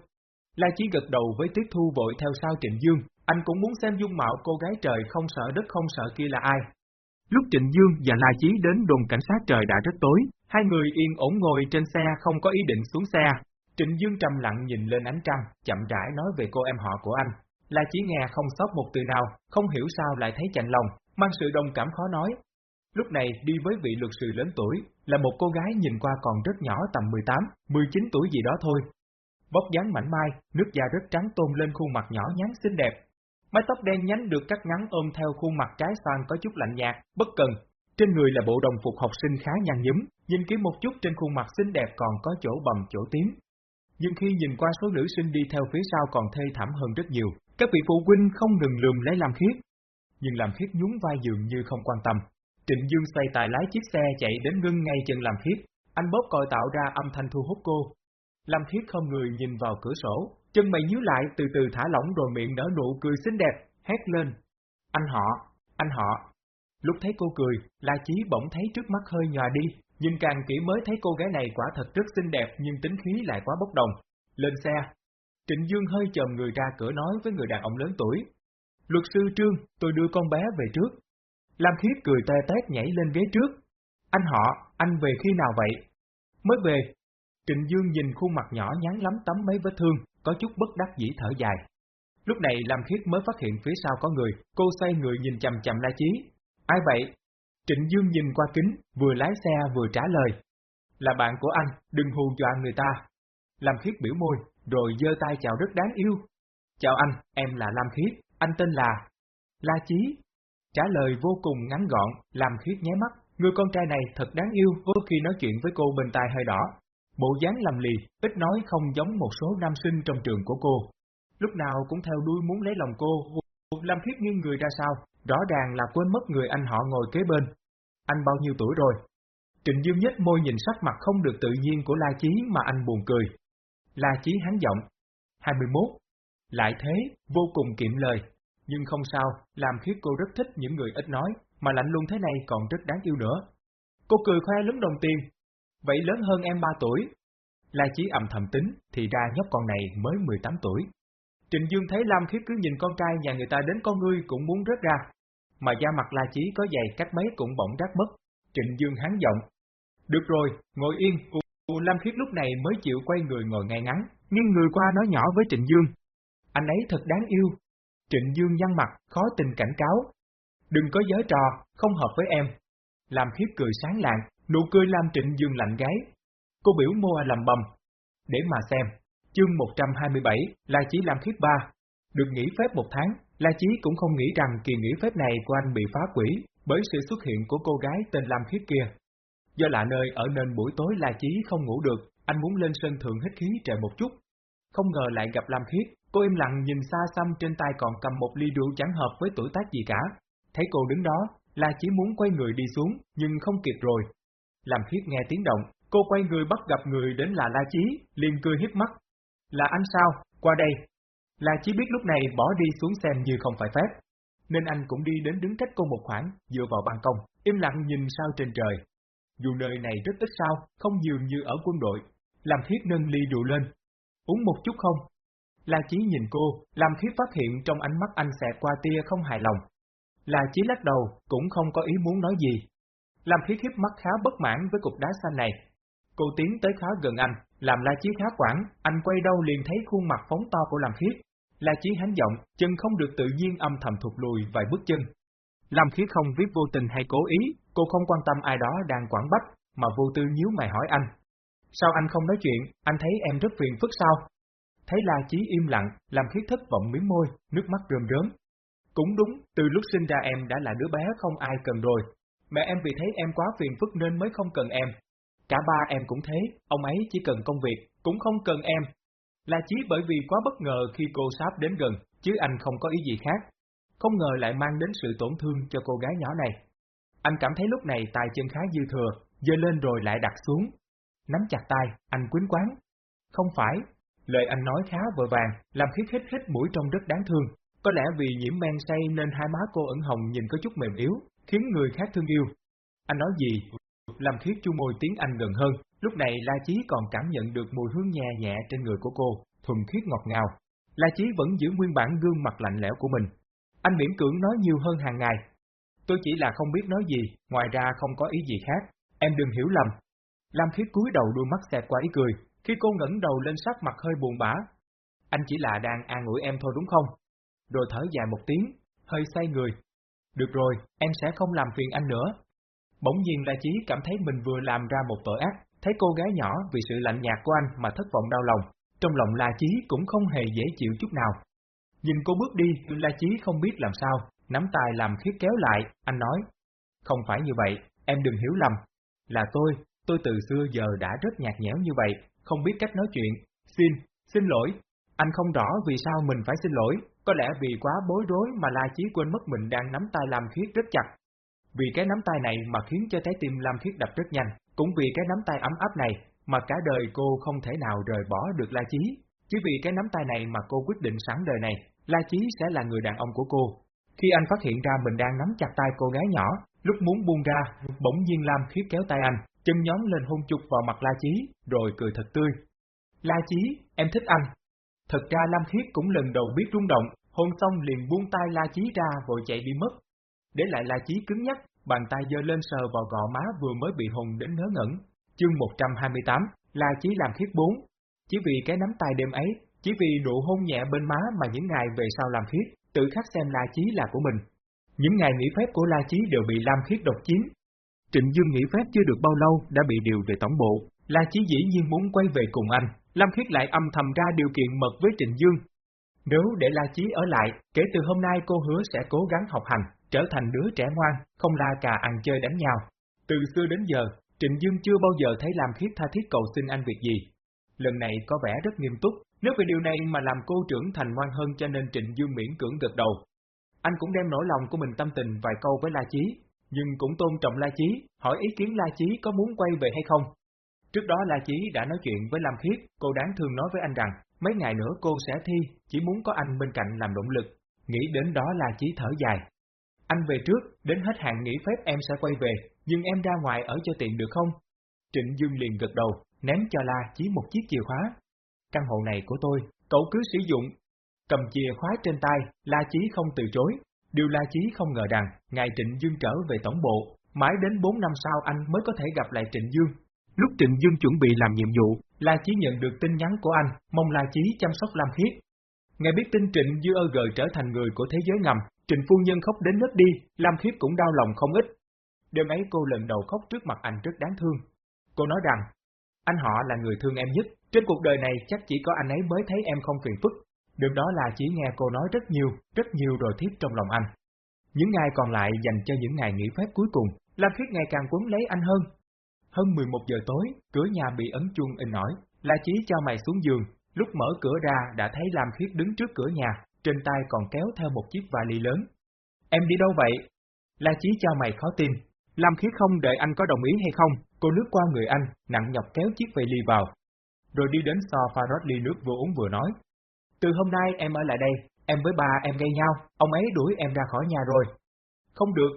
La Chí gật đầu với Tiết Thu vội theo sau Trịnh Dương, anh cũng muốn xem dung mạo cô gái trời không sợ đất không sợ kia là ai. Lúc Trịnh Dương và La Chí đến đồn cảnh sát trời đã rất tối, hai người yên ổn ngồi trên xe không có ý định xuống xe. Trịnh Dương trầm lặng nhìn lên ánh trăng, chậm rãi nói về cô em họ của anh. La Chí nghe không sót một từ nào, không hiểu sao lại thấy chạnh lòng, mang sự đồng cảm khó nói. Lúc này đi với vị luật sư lớn tuổi, là một cô gái nhìn qua còn rất nhỏ tầm 18, 19 tuổi gì đó thôi. Vóc dáng mảnh mai, nước da rất trắng tôn lên khuôn mặt nhỏ nhắn xinh đẹp, Mái tóc đen nhánh được cắt ngắn ôm theo khuôn mặt trái xoan có chút lạnh nhạt, bất cần. Trên người là bộ đồng phục học sinh khá nhăn nhúm, nhìn kỹ một chút trên khuôn mặt xinh đẹp còn có chỗ bầm chỗ tím. Nhưng khi nhìn qua số nữ sinh đi theo phía sau còn thê thảm hơn rất nhiều, các vị phụ huynh không ngừng lườm lấy làm khiết. nhưng làm khiết nhún vai dường như không quan tâm. Trịnh Dương xoay tài lái chiếc xe chạy đến ngưng ngay chân làm khiết, anh bóp còi tạo ra âm thanh thu hút cô. Lâm thiết không người nhìn vào cửa sổ, chân mày nhíu lại từ từ thả lỏng rồi miệng nở nụ cười xinh đẹp, hét lên. Anh họ, anh họ. Lúc thấy cô cười, La Chí bỗng thấy trước mắt hơi nhòa đi, nhưng càng kỹ mới thấy cô gái này quả thật rất xinh đẹp nhưng tính khí lại quá bốc đồng. Lên xe. Trịnh Dương hơi chồm người ra cửa nói với người đàn ông lớn tuổi. Luật sư Trương, tôi đưa con bé về trước. Lam Khiết cười te tét nhảy lên ghế trước. Anh họ, anh về khi nào vậy? Mới về. Trịnh Dương nhìn khuôn mặt nhỏ nhắn lắm tấm mấy vết thương, có chút bất đắc dĩ thở dài. Lúc này Lam Khiết mới phát hiện phía sau có người, cô xoay người nhìn chầm chầm La Chí. Ai vậy? Trịnh Dương nhìn qua kính, vừa lái xe vừa trả lời. Là bạn của anh, đừng hù dọa người ta. Lam Khiết biểu môi, rồi giơ tay chào rất đáng yêu. Chào anh, em là Lam Khiết, anh tên là... La Chí. Trả lời vô cùng ngắn gọn, Lam Khiết nháy mắt, người con trai này thật đáng yêu, vô khi nói chuyện với cô bên tai hơi đỏ. Bộ dáng lầm lì, ít nói không giống một số nam sinh trong trường của cô. Lúc nào cũng theo đuôi muốn lấy lòng cô, Lam Khiết nghiêng người ra sao, rõ ràng là quên mất người anh họ ngồi kế bên. Anh bao nhiêu tuổi rồi? Trịnh Dương nhếch môi nhìn sắc mặt không được tự nhiên của La Chí mà anh buồn cười. La Chí hắn giọng. 21. Lại thế, vô cùng kiệm lời. Nhưng không sao, làm khiết cô rất thích những người ít nói, mà lạnh lùng thế này còn rất đáng yêu nữa. Cô cười khoe lớn đồng tiền. Vậy lớn hơn em 3 tuổi. La Chí ầm thầm tính, thì ra nhóc con này mới 18 tuổi. Trịnh Dương thấy Lam Khiết cứ nhìn con trai nhà người ta đến con ngươi cũng muốn rớt ra. Mà da mặt La Chí có dày cách mấy cũng bỗng rác mất. Trịnh Dương hán giọng. Được rồi, ngồi yên. U Lam Khiết lúc này mới chịu quay người ngồi ngay ngắn, nghiêng người qua nói nhỏ với Trịnh Dương. Anh ấy thật đáng yêu. Trịnh Dương nhăn mặt, khó tình cảnh cáo. Đừng có giới trò, không hợp với em. Lam Khiết cười sáng lạng, nụ cười làm Trịnh Dương lạnh gái Cô biểu mô làm bầm. Để mà xem, chương 127, La Chí Lam Khiết ba Được nghỉ phép một tháng, La Chí cũng không nghĩ rằng kỳ nghỉ phép này của anh bị phá quỷ bởi sự xuất hiện của cô gái tên Lam Khiết kia. Do lạ nơi ở nên buổi tối La Chí không ngủ được, anh muốn lên sân thượng hít khí trời một chút. Không ngờ lại gặp Lam Khiết, cô im lặng nhìn xa xăm trên tay còn cầm một ly rượu chẳng hợp với tuổi tác gì cả. Thấy cô đứng đó, La Chí muốn quay người đi xuống, nhưng không kịp rồi làm Khiết nghe tiếng động, cô quay người bắt gặp người đến là La Chí, liền cười hiếp mắt. Là anh sao, qua đây. La Chí biết lúc này bỏ đi xuống xem như không phải phép, nên anh cũng đi đến đứng cách cô một khoảng, dựa vào ban công, im lặng nhìn sao trên trời. Dù nơi này rất ít sao, không nhiều như ở quân đội, làm thiết nâng ly rượu lên. Uống một chút không? La Chí nhìn cô, làm thiết phát hiện trong ánh mắt anh xẹt qua tia không hài lòng. La Chí lắc đầu, cũng không có ý muốn nói gì. Làm khí khiếp mắt khá bất mãn với cục đá xanh này. Cô tiến tới khá gần anh, làm La Chí khá quảng, anh quay đầu liền thấy khuôn mặt phóng to của Làm Khí. La Chí hán giọng, chân không được tự nhiên âm thầm thụt lùi vài bước chân. Lâm Khí không viết vô tình hay cố ý, cô không quan tâm ai đó đang quảng bách, mà vô tư nhíu mày hỏi anh. Sao anh không nói chuyện, anh thấy em rất phiền phức sao? Thấy La Chí im lặng, Lâm Khiết thất vọng miếng môi, nước mắt rơm rớm. Cũng đúng, từ lúc sinh ra em đã là đứa bé không ai cần rồi. Mẹ em vì thấy em quá phiền phức nên mới không cần em. Cả ba em cũng thế, ông ấy chỉ cần công việc, cũng không cần em, là chỉ bởi vì quá bất ngờ khi cô sáp đến gần, chứ anh không có ý gì khác. Không ngờ lại mang đến sự tổn thương cho cô gái nhỏ này. Anh cảm thấy lúc này tay chân khá dư thừa, dơ lên rồi lại đặt xuống. Nắm chặt tay, anh quyến quán. Không phải, lời anh nói khá vội vàng, làm khiết hít hít mũi trông rất đáng thương. Có lẽ vì nhiễm men say nên hai má cô ẩn hồng nhìn có chút mềm yếu, khiến người khác thương yêu. Anh nói gì? Làm khiết chu môi tiếng anh gần hơn, Lúc này La Chí còn cảm nhận được mùi hương nhẹ nhẹ trên người của cô, thuần khiết ngọt ngào. La Chí vẫn giữ nguyên bản gương mặt lạnh lẽo của mình. Anh miễn cưỡng nói nhiều hơn hàng ngày. Tôi chỉ là không biết nói gì, ngoài ra không có ý gì khác, em đừng hiểu lầm. Lam Khiết cúi đầu đôi mắt xẹt qua ý cười, khi cô ngẩng đầu lên sắc mặt hơi buồn bã. Anh chỉ là đang an ủi em thôi đúng không? Rồi thở dài một tiếng, hơi say người. Được rồi, em sẽ không làm phiền anh nữa. Bỗng nhiên La Chí cảm thấy mình vừa làm ra một tội ác, Thấy cô gái nhỏ vì sự lạnh nhạt của anh mà thất vọng đau lòng, trong lòng La Chí cũng không hề dễ chịu chút nào. Nhìn cô bước đi, La Chí không biết làm sao, nắm tay làm khiết kéo lại, anh nói. Không phải như vậy, em đừng hiểu lầm. Là tôi, tôi từ xưa giờ đã rất nhạt nhẽo như vậy, không biết cách nói chuyện. Xin, xin lỗi. Anh không rõ vì sao mình phải xin lỗi, có lẽ vì quá bối rối mà La Chí quên mất mình đang nắm tay Lam Khiết rất chặt. Vì cái nắm tay này mà khiến cho trái tim Lam Khiết đập rất nhanh, cũng vì cái nắm tay ấm áp này mà cả đời cô không thể nào rời bỏ được La Chí. Chỉ vì cái nắm tay này mà cô quyết định sẵn đời này, La Chí sẽ là người đàn ông của cô. Khi anh phát hiện ra mình đang nắm chặt tay cô gái nhỏ, lúc muốn buông ra, bỗng nhiên Lam Khiết kéo tay anh, chân nhón lên hôn chục vào mặt La Chí, rồi cười thật tươi. La Chí, em thích anh. Thật ra Lam Khiết cũng lần đầu biết rung động, hôn xong liền buông tay La Chí ra vội chạy đi mất. Để lại La Chí cứng nhắc, bàn tay giơ lên sờ vào gò má vừa mới bị hùng đến ngớ ngẩn. Chương 128, La Chí làm khiết 4. Chỉ vì cái nắm tay đêm ấy, chỉ vì nụ hôn nhẹ bên má mà những ngày về sau làm khiết, tự khắc xem La Chí là của mình. Những ngày nghỉ phép của La Chí đều bị Lam Khiết độc chiếm. Trịnh Dương nghỉ phép chưa được bao lâu đã bị điều về tổng bộ, La Chí dĩ nhiên muốn quay về cùng anh, Lam Khiết lại âm thầm ra điều kiện mật với Trịnh Dương. Nếu để La Chí ở lại, kể từ hôm nay cô hứa sẽ cố gắng học hành, trở thành đứa trẻ ngoan, không la cà ăn chơi đánh nhau. Từ xưa đến giờ, Trịnh Dương chưa bao giờ thấy Lam Khiết tha thiết cầu xin anh việc gì. Lần này có vẻ rất nghiêm túc, nếu vì điều này mà làm cô trưởng thành ngoan hơn cho nên Trịnh Dương miễn cưỡng gật đầu. Anh cũng đem nỗi lòng của mình tâm tình vài câu với La Chí, nhưng cũng tôn trọng La Chí, hỏi ý kiến La Chí có muốn quay về hay không. Trước đó La Chí đã nói chuyện với Lam Khiết, cô đáng thương nói với anh rằng, mấy ngày nữa cô sẽ thi, chỉ muốn có anh bên cạnh làm động lực. Nghĩ đến đó La Chí thở dài, anh về trước, đến hết hạn nghỉ phép em sẽ quay về, nhưng em ra ngoài ở cho tiện được không? Trịnh Dương liền gật đầu, ném cho La Chí một chiếc chìa khóa. Căn hộ này của tôi, cậu cứ sử dụng. Cầm chìa khóa trên tay, La Chí không từ chối. Điều La Chí không ngờ rằng, ngày Trịnh Dương trở về tổng bộ, mãi đến 4 năm sau anh mới có thể gặp lại Trịnh Dương. Lúc Trịnh Dương chuẩn bị làm nhiệm vụ, La Chí nhận được tin nhắn của anh, mong La Chí chăm sóc Lam Khiết. Nghe biết tin Trịnh Dư ơ trở thành người của thế giới ngầm, Trịnh phu nhân khóc đến nấc đi, Lam Khiết cũng đau lòng không ít. Đêm ấy cô lần đầu khóc trước mặt anh rất đáng thương. Cô nói rằng, anh họ là người thương em nhất, trên cuộc đời này chắc chỉ có anh ấy mới thấy em không phiền phức. Đêm đó là chỉ nghe cô nói rất nhiều, rất nhiều rồi thiết trong lòng anh. Những ngày còn lại dành cho những ngày nghỉ phép cuối cùng, Lam Khiết ngày càng quấn lấy anh hơn. Hơn 11 giờ tối, cửa nhà bị ấn chuông in ỏi, La Chí cho mày xuống giường, lúc mở cửa ra đã thấy Lam Khiết đứng trước cửa nhà, trên tay còn kéo theo một chiếc vali lớn. Em đi đâu vậy? La Chí cho mày khó tin. Lam Khiết không đợi anh có đồng ý hay không, cô lướt qua người anh, nặng nhọc kéo chiếc vali vào. Rồi đi đến sofa rót ly nước vừa uống vừa nói. Từ hôm nay em ở lại đây, em với bà em gây nhau, ông ấy đuổi em ra khỏi nhà rồi. Không được.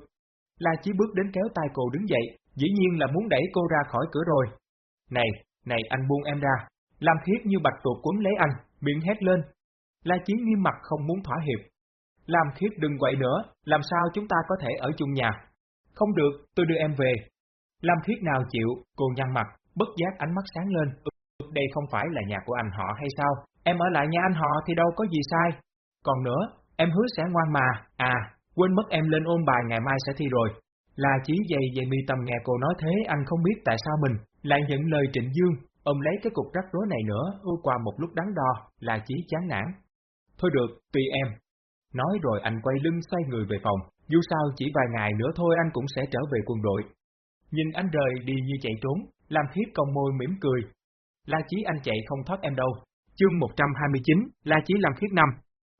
La Chí bước đến kéo tay cô đứng dậy, dĩ nhiên là muốn đẩy cô ra khỏi cửa rồi. Này, này anh buông em ra. Lam Khiết như bạch tuột quấn lấy anh, miệng hét lên, La Chí nghiêm mặt không muốn thỏa hiệp. Lam khiết đừng quậy nữa, làm sao chúng ta có thể ở chung nhà? Không được, tôi đưa em về. Lam Khiết nào chịu, cô nhăn mặt, bất giác ánh mắt sáng lên. Ừ, đây không phải là nhà của anh họ hay sao? Em ở lại nhà anh họ thì đâu có gì sai. Còn nữa, em hứa sẽ ngoan mà. À, quên mất em lên ôn bài ngày mai sẽ thi rồi. La Chí dày dày mi tâm nghe cô nói thế anh không biết tại sao mình lại nhận lời Trịnh Dương, ôm lấy cái cục rắc rối này nữa, ưu qua một lúc đắn đo, La Chí chán nản. Thôi được, tùy em. Nói rồi anh quay lưng xoay người về phòng, dù sao chỉ vài ngày nữa thôi anh cũng sẽ trở về quân đội. Nhìn anh rời đi như chạy trốn, làm thiết cong môi mỉm cười. La Chí anh chạy không thoát em đâu. Chương 129, La Chí làm khiết năm.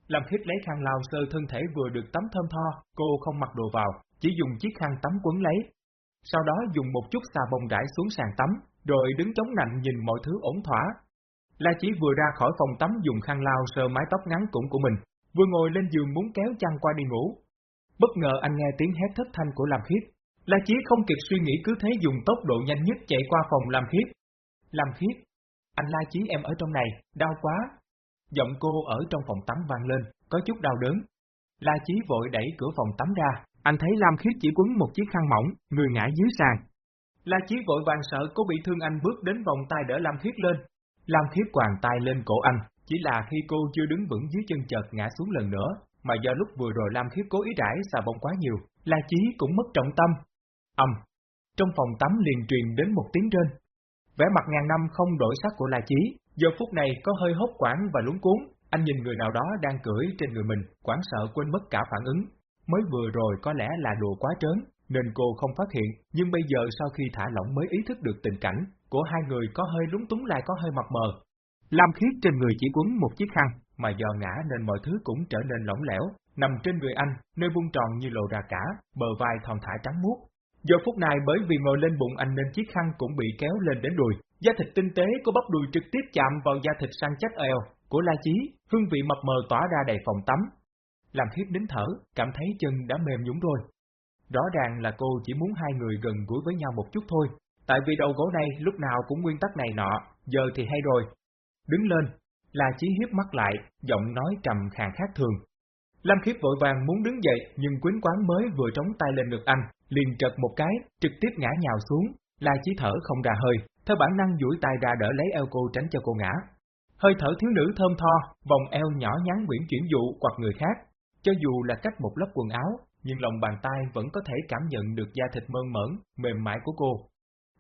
Làm khiết lấy khăn lau sơ thân thể vừa được tắm thơm tho, cô không mặc đồ vào, chỉ dùng chiếc khăn tắm quấn lấy. Sau đó dùng một chút xà bông rải xuống sàn tắm, rồi đứng chống nạnh nhìn mọi thứ ổn thỏa, La Chí vừa ra khỏi phòng tắm dùng khăn lau sờ mái tóc ngắn cũng của mình, vừa ngồi lên giường muốn kéo chăn qua đi ngủ. Bất ngờ anh nghe tiếng hét thất thanh của Lam Khiết. La Chí không kịp suy nghĩ cứ thế dùng tốc độ nhanh nhất chạy qua phòng Lam Khiết. Lam Khiết, anh La Chí em ở trong này, đau quá. Giọng cô ở trong phòng tắm vang lên, có chút đau đớn. La Chí vội đẩy cửa phòng tắm ra, anh thấy Lam Khiết chỉ quấn một chiếc khăn mỏng, người ngã dưới sàn. La Chí vội vàng sợ cô bị thương anh bước đến vòng tay đỡ Lam Khiết lên, Lam Khiết quàng tay lên cổ anh, chỉ là khi cô chưa đứng vững dưới chân chợt ngã xuống lần nữa, mà do lúc vừa rồi Lam Khiết cố ý rải xà bông quá nhiều, La Chí cũng mất trọng tâm. Âm, trong phòng tắm liền truyền đến một tiếng rên. Vẻ mặt ngàn năm không đổi sắc của La Chí, giờ phút này có hơi hốt quảng và lúng cuốn, anh nhìn người nào đó đang cưỡi trên người mình, quảng sợ quên mất cả phản ứng. Mới vừa rồi có lẽ là đùa quá trớn, nên cô không phát hiện, nhưng bây giờ sau khi thả lỏng mới ý thức được tình cảnh, của hai người có hơi lúng túng lại có hơi mập mờ. Lam Khiết trên người chỉ quấn một chiếc khăn, mà do ngã nên mọi thứ cũng trở nên lỏng lẻo, nằm trên người anh, nơi vuông tròn như lộ ra cả, bờ vai thon thả trắng muốt. Giờ phút này bởi vì ngồi lên bụng anh nên chiếc khăn cũng bị kéo lên đến đùi, da thịt tinh tế của bắp đùi trực tiếp chạm vào da thịt săn chắc eo của La Chí, hương vị mập mờ tỏa ra đầy phòng tắm. Làm Hiếp nín thở, cảm thấy chân đã mềm nhũng rồi. Rõ ràng là cô chỉ muốn hai người gần gũi với nhau một chút thôi, tại vì đầu gỗ này lúc nào cũng nguyên tắc này nọ, giờ thì hay rồi. Đứng lên, La Chí hiếp mắt lại, giọng nói trầm khàn khác thường. Lâm Khiếp vội vàng muốn đứng dậy nhưng quyến quán mới vừa trống tay lên ngực anh, liền trật một cái, trực tiếp ngã nhào xuống, La Chí thở không ra hơi, theo bản năng duỗi tay ra đỡ lấy eo cô tránh cho cô ngã. Hơi thở thiếu nữ thơm tho, vòng eo nhỏ nhắn quyển chuyển dụ hoặc người khác, cho dù là cách một lớp quần áo, nhưng lòng bàn tay vẫn có thể cảm nhận được da thịt mơn mởn, mềm mại của cô.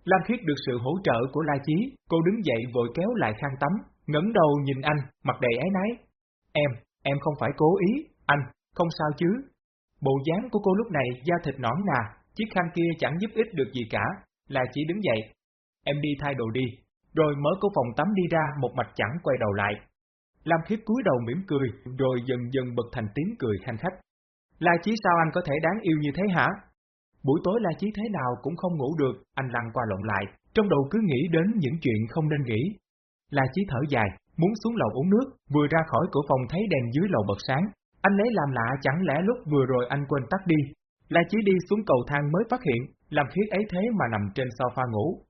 Lam Khiết được sự hỗ trợ của La Chí, cô đứng dậy vội kéo lại khăn tắm, ngẩng đầu nhìn anh, mặt đầy áy náy. Em, em không phải cố ý, anh, không sao chứ. Bộ dáng của cô lúc này da thịt nõn nà, chiếc khăn kia chẳng giúp ích được gì cả, là chỉ đứng dậy. Em đi thay đồ đi, rồi mở cửa phòng tắm đi ra một mạch chẳng quay đầu lại. Lam Khiết cúi đầu mỉm cười, rồi dần dần bật thành tiếng cười khanh khách. La Chí sao anh có thể đáng yêu như thế hả? Buổi tối La Chí thế nào cũng không ngủ được, anh lăn qua lộn lại, trong đầu cứ nghĩ đến những chuyện không nên nghĩ. La Chí thở dài, muốn xuống lầu uống nước, vừa ra khỏi cửa phòng thấy đèn dưới lầu bật sáng. Anh lấy làm lạ chẳng lẽ lúc vừa rồi anh quên tắt đi. La Chí đi xuống cầu thang mới phát hiện, làm khiết ấy thế mà nằm trên sofa ngủ.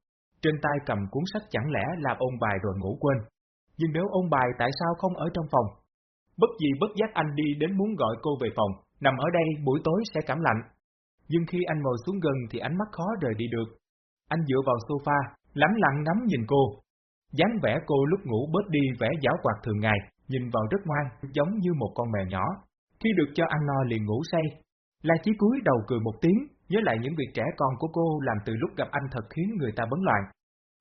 Trên tay cầm cuốn sách chẳng lẽ là ôn bài rồi ngủ quên. Nhưng nếu ôn bài tại sao không ở trong phòng? Bất gì bất giác anh đi đến muốn gọi cô về phòng, nằm ở đây buổi tối sẽ cảm lạnh. Nhưng khi anh ngồi xuống gần thì ánh mắt khó rời đi được. Anh dựa vào sofa, lắng lặng ngắm nhìn cô. dáng vẻ cô lúc ngủ bớt đi vẻ giáo quạt thường ngày, nhìn vào rất ngoan, giống như một con mèo nhỏ. Khi được cho ăn no liền ngủ say. Là Chí cúi đầu cười một tiếng, nhớ lại những việc trẻ con của cô làm từ lúc gặp anh thật khiến người ta bấn loạn.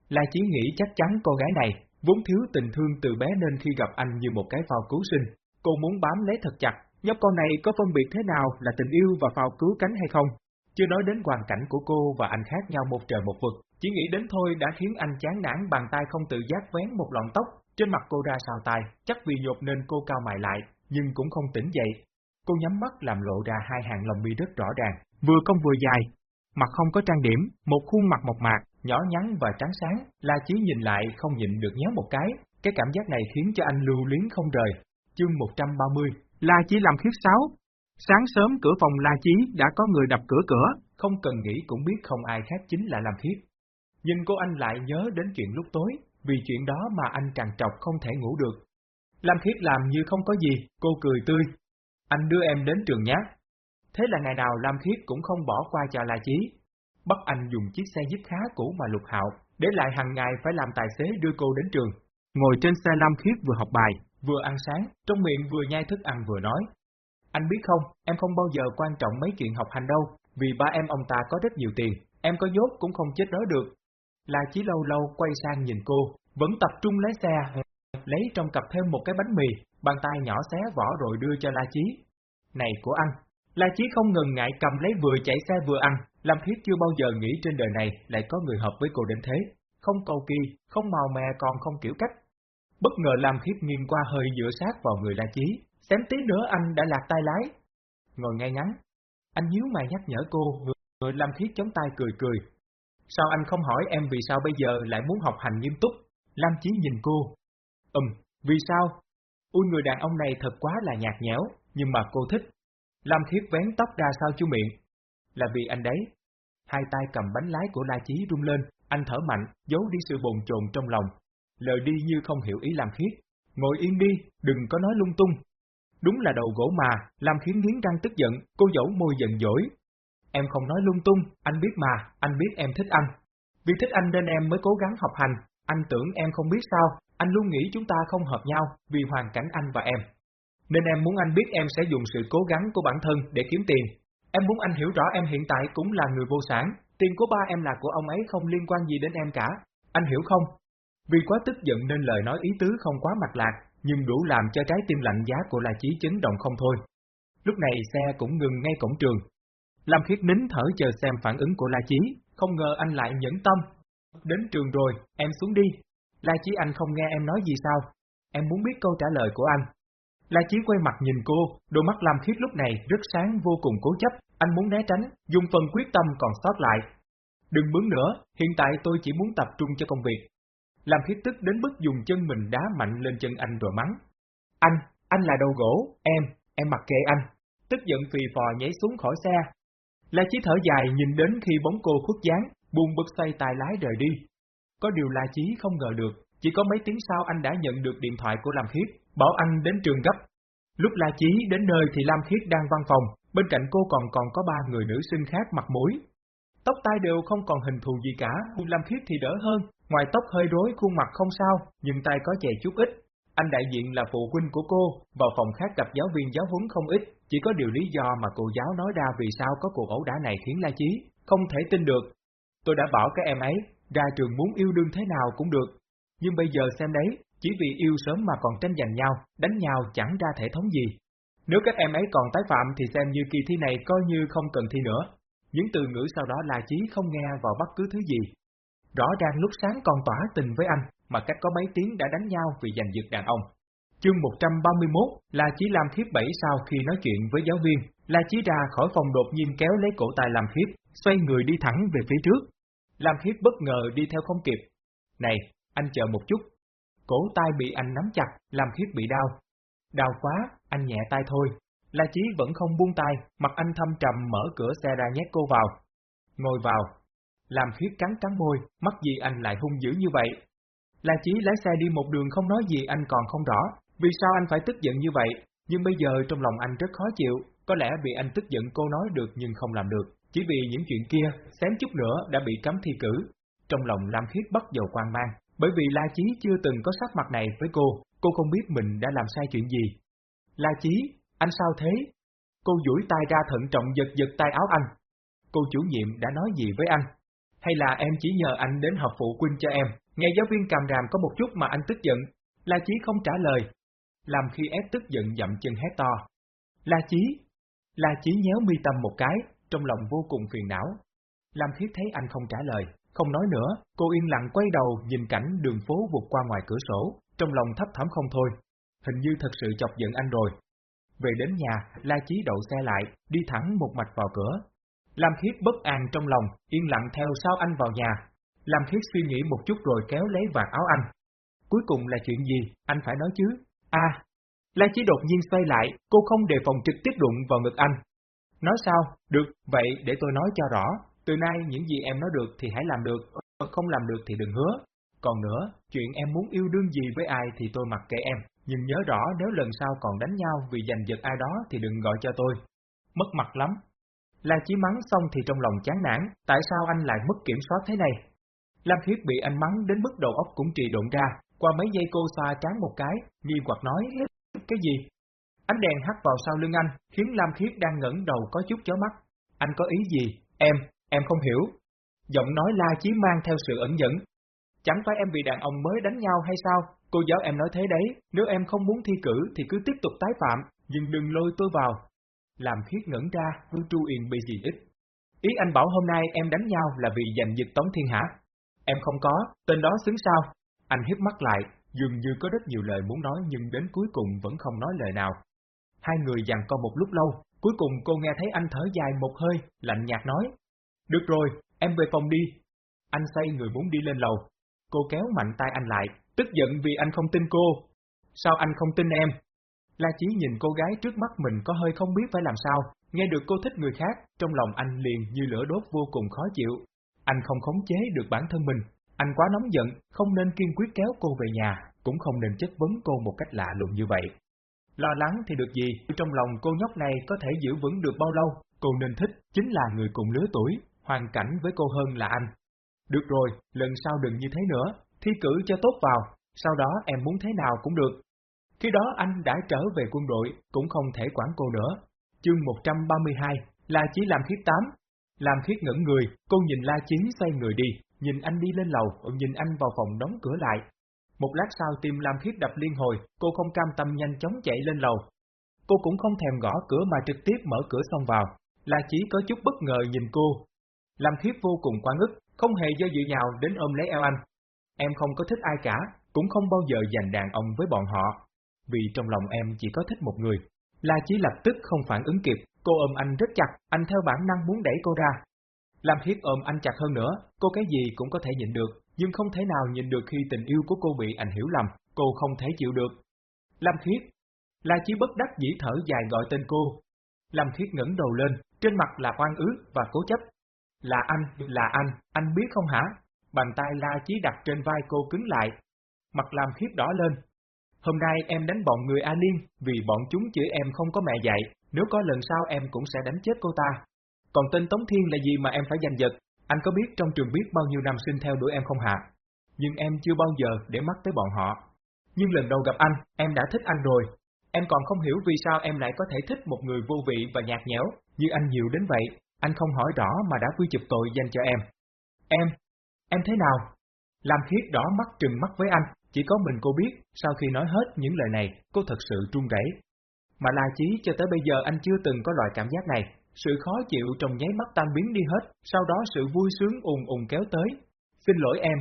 Lai chỉ nghĩ chắc chắn cô gái này, vốn thiếu tình thương từ bé nên khi gặp anh như một cái phao cứu sinh, cô muốn bám lấy thật chặt, nhóc con này có phân biệt thế nào là tình yêu và phao cứu cánh hay không? Chưa nói đến hoàn cảnh của cô và anh khác nhau một trời một vực, chỉ nghĩ đến thôi đã khiến anh chán nản bàn tay không tự giác vén một lọn tóc, trên mặt cô ra sào tài, chắc vì nhột nên cô cao mày lại, nhưng cũng không tỉnh dậy. Cô nhắm mắt làm lộ ra hai hàng lồng mi rất rõ ràng, vừa cong vừa dài, mặt không có trang điểm, một khuôn mặt mộc mạc, nhỏ nhắn và trắng sáng, La Chí nhìn lại không nhịn được nhéo một cái, cái cảm giác này khiến cho anh lưu luyến không rời. Chương 130, La Chí làm khiếp sáo. Sáng sớm cửa phòng La Chí đã có người đập cửa cửa, không cần nghĩ cũng biết không ai khác chính là làm khiếp. Nhưng cô anh lại nhớ đến chuyện lúc tối, vì chuyện đó mà anh càng trọc không thể ngủ được. Lam Khiết làm như không có gì, cô cười tươi. Anh đưa em đến trường nhé. Thế là ngày nào Lam Khiết cũng không bỏ qua cho La Chí. Bắt anh dùng chiếc xe jeep khá cũ mà lục hạo, để lại hàng ngày phải làm tài xế đưa cô đến trường. Ngồi trên xe Lam Khiết vừa học bài, vừa ăn sáng, trong miệng vừa nhai thức ăn vừa nói. Anh biết không, em không bao giờ quan trọng mấy chuyện học hành đâu, vì ba em ông ta có rất nhiều tiền, em có dốt cũng không chết đói được, La Chí lâu lâu quay sang nhìn cô, vẫn tập trung lái xe, lấy trong cặp thêm một cái bánh mì, bàn tay nhỏ xé vỏ rồi đưa cho La Chí. Này của anh! La Chí không ngần ngại cầm lấy vừa chạy xe vừa ăn, Lâm Khiết chưa bao giờ nghĩ trên đời này lại có người hợp với cô đến thế. Không cầu kỳ, không màu mè còn không kiểu cách. Bất ngờ Lam Khiết nghiêng qua hơi dựa sát vào người La Chí, xém tí nữa anh đã lạc tay lái. Ngồi ngay ngắn, anh nhíu mày nhắc nhở cô, người Lam Khiết chống tay cười cười, Sao anh không hỏi em vì sao bây giờ lại muốn học hành nghiêm túc? Lam Chí nhìn cô. Ừm, vì sao? Ui người đàn ông này thật quá là nhạt nhẽo, nhưng mà cô thích. Lam Khiết vén tóc ra sau chú miệng. Là vì anh đấy. Hai tay cầm bánh lái của La Chí rung lên, anh thở mạnh, giấu đi sự bồn chồn trong lòng. Lời đi như không hiểu ý làm Khiết. Ngồi yên đi, đừng có nói lung tung. Đúng là đầu gỗ mà, làm khiến nghiến răng tức giận, cô dẫu môi giận dỗi, Em không nói lung tung, anh biết mà, anh biết em thích anh. Vì thích anh nên em mới cố gắng học hành, anh tưởng em không biết sao, anh luôn nghĩ chúng ta không hợp nhau vì hoàn cảnh anh và em. Nên em muốn anh biết em sẽ dùng sự cố gắng của bản thân để kiếm tiền. Em muốn anh hiểu rõ em hiện tại cũng là người vô sản, tiền của ba em là của ông ấy không liên quan gì đến em cả. Anh hiểu không? Vì quá tức giận nên lời nói ý tứ không quá mạch lạc, nhưng đủ làm cho trái tim lạnh giá của La Chí chấn động không thôi. Lúc này xe cũng ngừng ngay cổng trường, Lam Khiết nín thở chờ xem phản ứng của La Chí, không ngờ anh lại nhẫn tâm. Đến trường rồi, em xuống đi. La Chí Anh không nghe em nói gì sao? Em muốn biết câu trả lời của anh. La Chí quay mặt nhìn cô, đôi mắt Lam Khiết lúc này rất sáng vô cùng cố chấp, anh muốn né tránh, dùng phần quyết tâm còn sót lại. Đừng bướng nữa, hiện tại tôi chỉ muốn tập trung cho công việc. Lam Khiết tức đến mức dùng chân mình đá mạnh lên chân anh rồi mắng. Anh, anh là đầu gỗ, em, em mặc kệ anh. Tức giận phì phò nhảy xuống khỏi xe. La Chí thở dài nhìn đến khi bóng cô khuất dáng, buông bực xoay tài lái rời đi. Có điều La Chí không ngờ được, chỉ có mấy tiếng sau anh đã nhận được điện thoại của Lam Khiết, bảo anh đến trường gấp. Lúc La Chí đến nơi thì Lam Khiết đang văn phòng, bên cạnh cô còn còn có ba người nữ sinh khác mặt mũi. Tóc tai đều không còn hình thù gì cả, Lam Khiết thì đỡ hơn, ngoài tóc hơi rối khuôn mặt không sao, nhưng tay có chè chút ít. Anh đại diện là phụ huynh của cô, vào phòng khác gặp giáo viên giáo huấn không ít, chỉ có điều lý do mà cô giáo nói ra vì sao có cuộc ẩu đả này khiến La Chí không thể tin được. Tôi đã bảo các em ấy, ra trường muốn yêu đương thế nào cũng được, nhưng bây giờ xem đấy, chỉ vì yêu sớm mà còn tranh giành nhau, đánh nhau chẳng ra thể thống gì. Nếu các em ấy còn tái phạm thì xem như kỳ thi này coi như không cần thi nữa. Những từ ngữ sau đó là chí không nghe vào bất cứ thứ gì. Rõ ràng lúc sáng còn tỏa tình với anh, mà cách có mấy tiếng đã đánh nhau vì giành giật đàn ông. Chương 131 là Chí làm khiếp bảy sau khi nói chuyện với giáo viên, là Chí ra khỏi phòng đột nhiên kéo lấy cổ tay làm khiếp, xoay người đi thẳng về phía trước. Làm khiếp bất ngờ đi theo không kịp. Này, anh chờ một chút. Cổ tay bị anh nắm chặt, làm khiết bị đau. Đau quá, anh nhẹ tay thôi. La Chí vẫn không buông tay, mặt anh thâm trầm mở cửa xe ra nhét cô vào. Ngồi vào. Làm khiết cắn cắn môi, mắt gì anh lại hung dữ như vậy. La Chí lái xe đi một đường không nói gì anh còn không rõ, vì sao anh phải tức giận như vậy, nhưng bây giờ trong lòng anh rất khó chịu, có lẽ bị anh tức giận cô nói được nhưng không làm được, chỉ vì những chuyện kia, xém chút nữa đã bị cấm thi cử. Trong lòng Lam Khiết bắt dầu quan mang, bởi vì La Chí chưa từng có sắc mặt này với cô, cô không biết mình đã làm sai chuyện gì. La Chí, anh sao thế? Cô duỗi tay ra thận trọng giật giật tay áo anh. Cô chủ nhiệm đã nói gì với anh? Hay là em chỉ nhờ anh đến học phụ huynh cho em? Nghe giáo viên càm ràm có một chút mà anh tức giận. La Chí không trả lời. Làm khi ép tức giận dậm chân hét to. La Chí! La Chí nhéo mi tâm một cái, trong lòng vô cùng phiền não. Lam Khiết thấy anh không trả lời, không nói nữa, cô yên lặng quay đầu nhìn cảnh đường phố vụt qua ngoài cửa sổ, trong lòng thấp thắm không thôi. Hình như thật sự chọc giận anh rồi. Về đến nhà, La Chí đậu xe lại, đi thẳng một mạch vào cửa. Lam Khiết bất an trong lòng, yên lặng theo sau anh vào nhà. Lam Khiết suy nghĩ một chút rồi kéo lấy vạt áo anh. Cuối cùng là chuyện gì, anh phải nói chứ? a à, La Chí đột nhiên xoay lại, cô không đề phòng trực tiếp đụng vào ngực anh. Nói sao? Được, vậy để tôi nói cho rõ. Từ nay những gì em nói được thì hãy làm được, không làm được thì đừng hứa. Còn nữa, chuyện em muốn yêu đương gì với ai thì tôi mặc kệ em, nhưng nhớ rõ nếu lần sau còn đánh nhau vì giành giật ai đó thì đừng gọi cho tôi. Mất mặt lắm. La Chí mắng xong thì trong lòng chán nản, tại sao anh lại mất kiểm soát thế này? Lam Khiết bị anh mắng đến mức đầu óc cũng trì độn ra, qua mấy giây cô xoa trán một cái, nghi hoặc nói, cái gì? Ánh đèn hắt vào sau lưng anh, khiến Lam Khiết đang ngẩng đầu có chút chó mắt. Anh có ý gì? Em, Em không hiểu. Giọng nói La Chí mang theo sự ẩn dẫn. Chẳng phải em bị đàn ông mới đánh nhau hay sao? Cô giáo em nói thế đấy, nếu em không muốn thi cử thì cứ tiếp tục tái phạm, nhưng đừng lôi tôi vào. Làm khiết ngẩn ra, Vương tru yên bị gì ít. Ý anh bảo hôm nay em đánh nhau là vì giành giật tống thiên hả? Em không có, tên đó xứng sao? Anh hiếp mắt lại, dường như có rất nhiều lời muốn nói nhưng đến cuối cùng vẫn không nói lời nào. Hai người dằn co một lúc lâu, cuối cùng cô nghe thấy anh thở dài một hơi, lạnh nhạt nói, được rồi, em về phòng đi. Anh say người muốn đi lên lầu. Cô kéo mạnh tay anh lại, tức giận vì anh không tin cô. Sao anh không tin em? La Chí nhìn cô gái trước mắt mình có hơi không biết phải làm sao, nghe được cô thích người khác, trong lòng anh liền như lửa đốt vô cùng khó chịu. Anh không khống chế được bản thân mình, anh quá nóng giận, không nên kiên quyết kéo cô về nhà, cũng không nên chất vấn cô một cách lạ lùng như vậy. Lo lắng thì được gì, trong lòng cô nhóc này có thể giữ vững được bao lâu, cô nên thích, chính là người cùng lứa tuổi, hoàn cảnh với cô hơn là anh. Được rồi, lần sau đừng như thế nữa, thi cử cho tốt vào, sau đó em muốn thế nào cũng được. Khi đó anh đã trở về quân đội, cũng không thể quản cô nữa. Chương 132, La Chí làm khiếp tám. Làm khiếp ngẩn người, cô nhìn La Chí xoay người đi, nhìn anh đi lên lầu, nhìn anh vào phòng đóng cửa lại. Một lát sau tim Lam Khiết đập liên hồi, cô không cam tâm nhanh chóng chạy lên lầu. Cô cũng không thèm gõ cửa mà trực tiếp mở cửa xong vào. La Chí có chút bất ngờ nhìn cô, Lam Thiếp vô cùng quá ngức, không hề do dự nhào đến ôm lấy eo anh. em không có thích ai cả, cũng không bao giờ dành đàn ông với bọn họ. Vì trong lòng em chỉ có thích một người. La Chí lập tức không phản ứng kịp, cô ôm anh rất chặt, anh theo bản năng muốn đẩy cô ra. Lam Khiết ôm anh chặt hơn nữa, cô cái gì cũng có thể nhịn được, nhưng không thể nào nhịn được khi tình yêu của cô bị anh hiểu lầm, cô không thể chịu được. Lam Khiết, La Chí bất đắc dĩ thở dài gọi tên cô. Lam Khiết ngẩng đầu lên, trên mặt là oan ước và cố chấp. Là anh, là anh, anh biết không hả? Bàn tay La Chí đặt trên vai cô cứng lại. Mặt làm khiếp đỏ lên. Hôm nay em đánh bọn người A Liên vì bọn chúng chửi em không có mẹ dạy, nếu có lần sau em cũng sẽ đánh chết cô ta. Còn tên Tống Thiên là gì mà em phải giành giật? Anh có biết trong trường biết bao nhiêu năm sinh theo đuổi em không hả? Nhưng em chưa bao giờ để mắt tới bọn họ. Nhưng lần đầu gặp anh, em đã thích anh rồi. Em còn không hiểu vì sao em lại có thể thích một người vô vị và nhạt nhẽo, như anh nhiều đến vậy. Anh không hỏi rõ mà đã quy chụp tội danh cho em. Em, em thế nào? Lam Khiết đỏ mắt trừng mắt với anh, chỉ có mình cô biết, sau khi nói hết những lời này, cô thật sự trung rẩy. Mà La Chí cho tới bây giờ anh chưa từng có loại cảm giác này, sự khó chịu trong nháy mắt tan biến đi hết, sau đó sự vui sướng ùn ùn kéo tới. Xin lỗi em.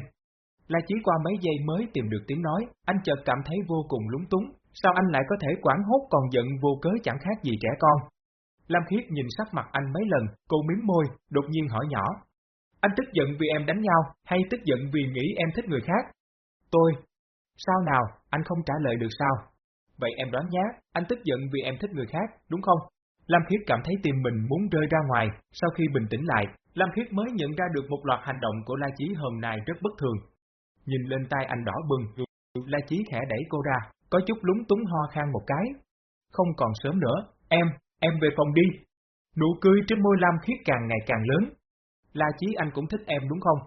La Chí qua mấy giây mới tìm được tiếng nói, anh chợt cảm thấy vô cùng lúng túng, sao anh lại có thể quảng hốt còn giận vô cớ chẳng khác gì trẻ con. Lam Khiết nhìn sắc mặt anh mấy lần, cô miếm môi, đột nhiên hỏi nhỏ. Anh tức giận vì em đánh nhau, hay tức giận vì nghĩ em thích người khác? Tôi. Sao nào, anh không trả lời được sao? Vậy em đoán nhé, anh tức giận vì em thích người khác, đúng không? Lam Khiết cảm thấy tim mình muốn rơi ra ngoài, sau khi bình tĩnh lại, Lam Khiết mới nhận ra được một loạt hành động của La Chí hôm nay rất bất thường. Nhìn lên tay anh đỏ bừng, La Chí khẽ đẩy cô ra, có chút lúng túng ho khan một cái. Không còn sớm nữa, em, em về phòng đi. Nụ cười trên môi Lam Khiết càng ngày càng lớn. La Chí anh cũng thích em đúng không?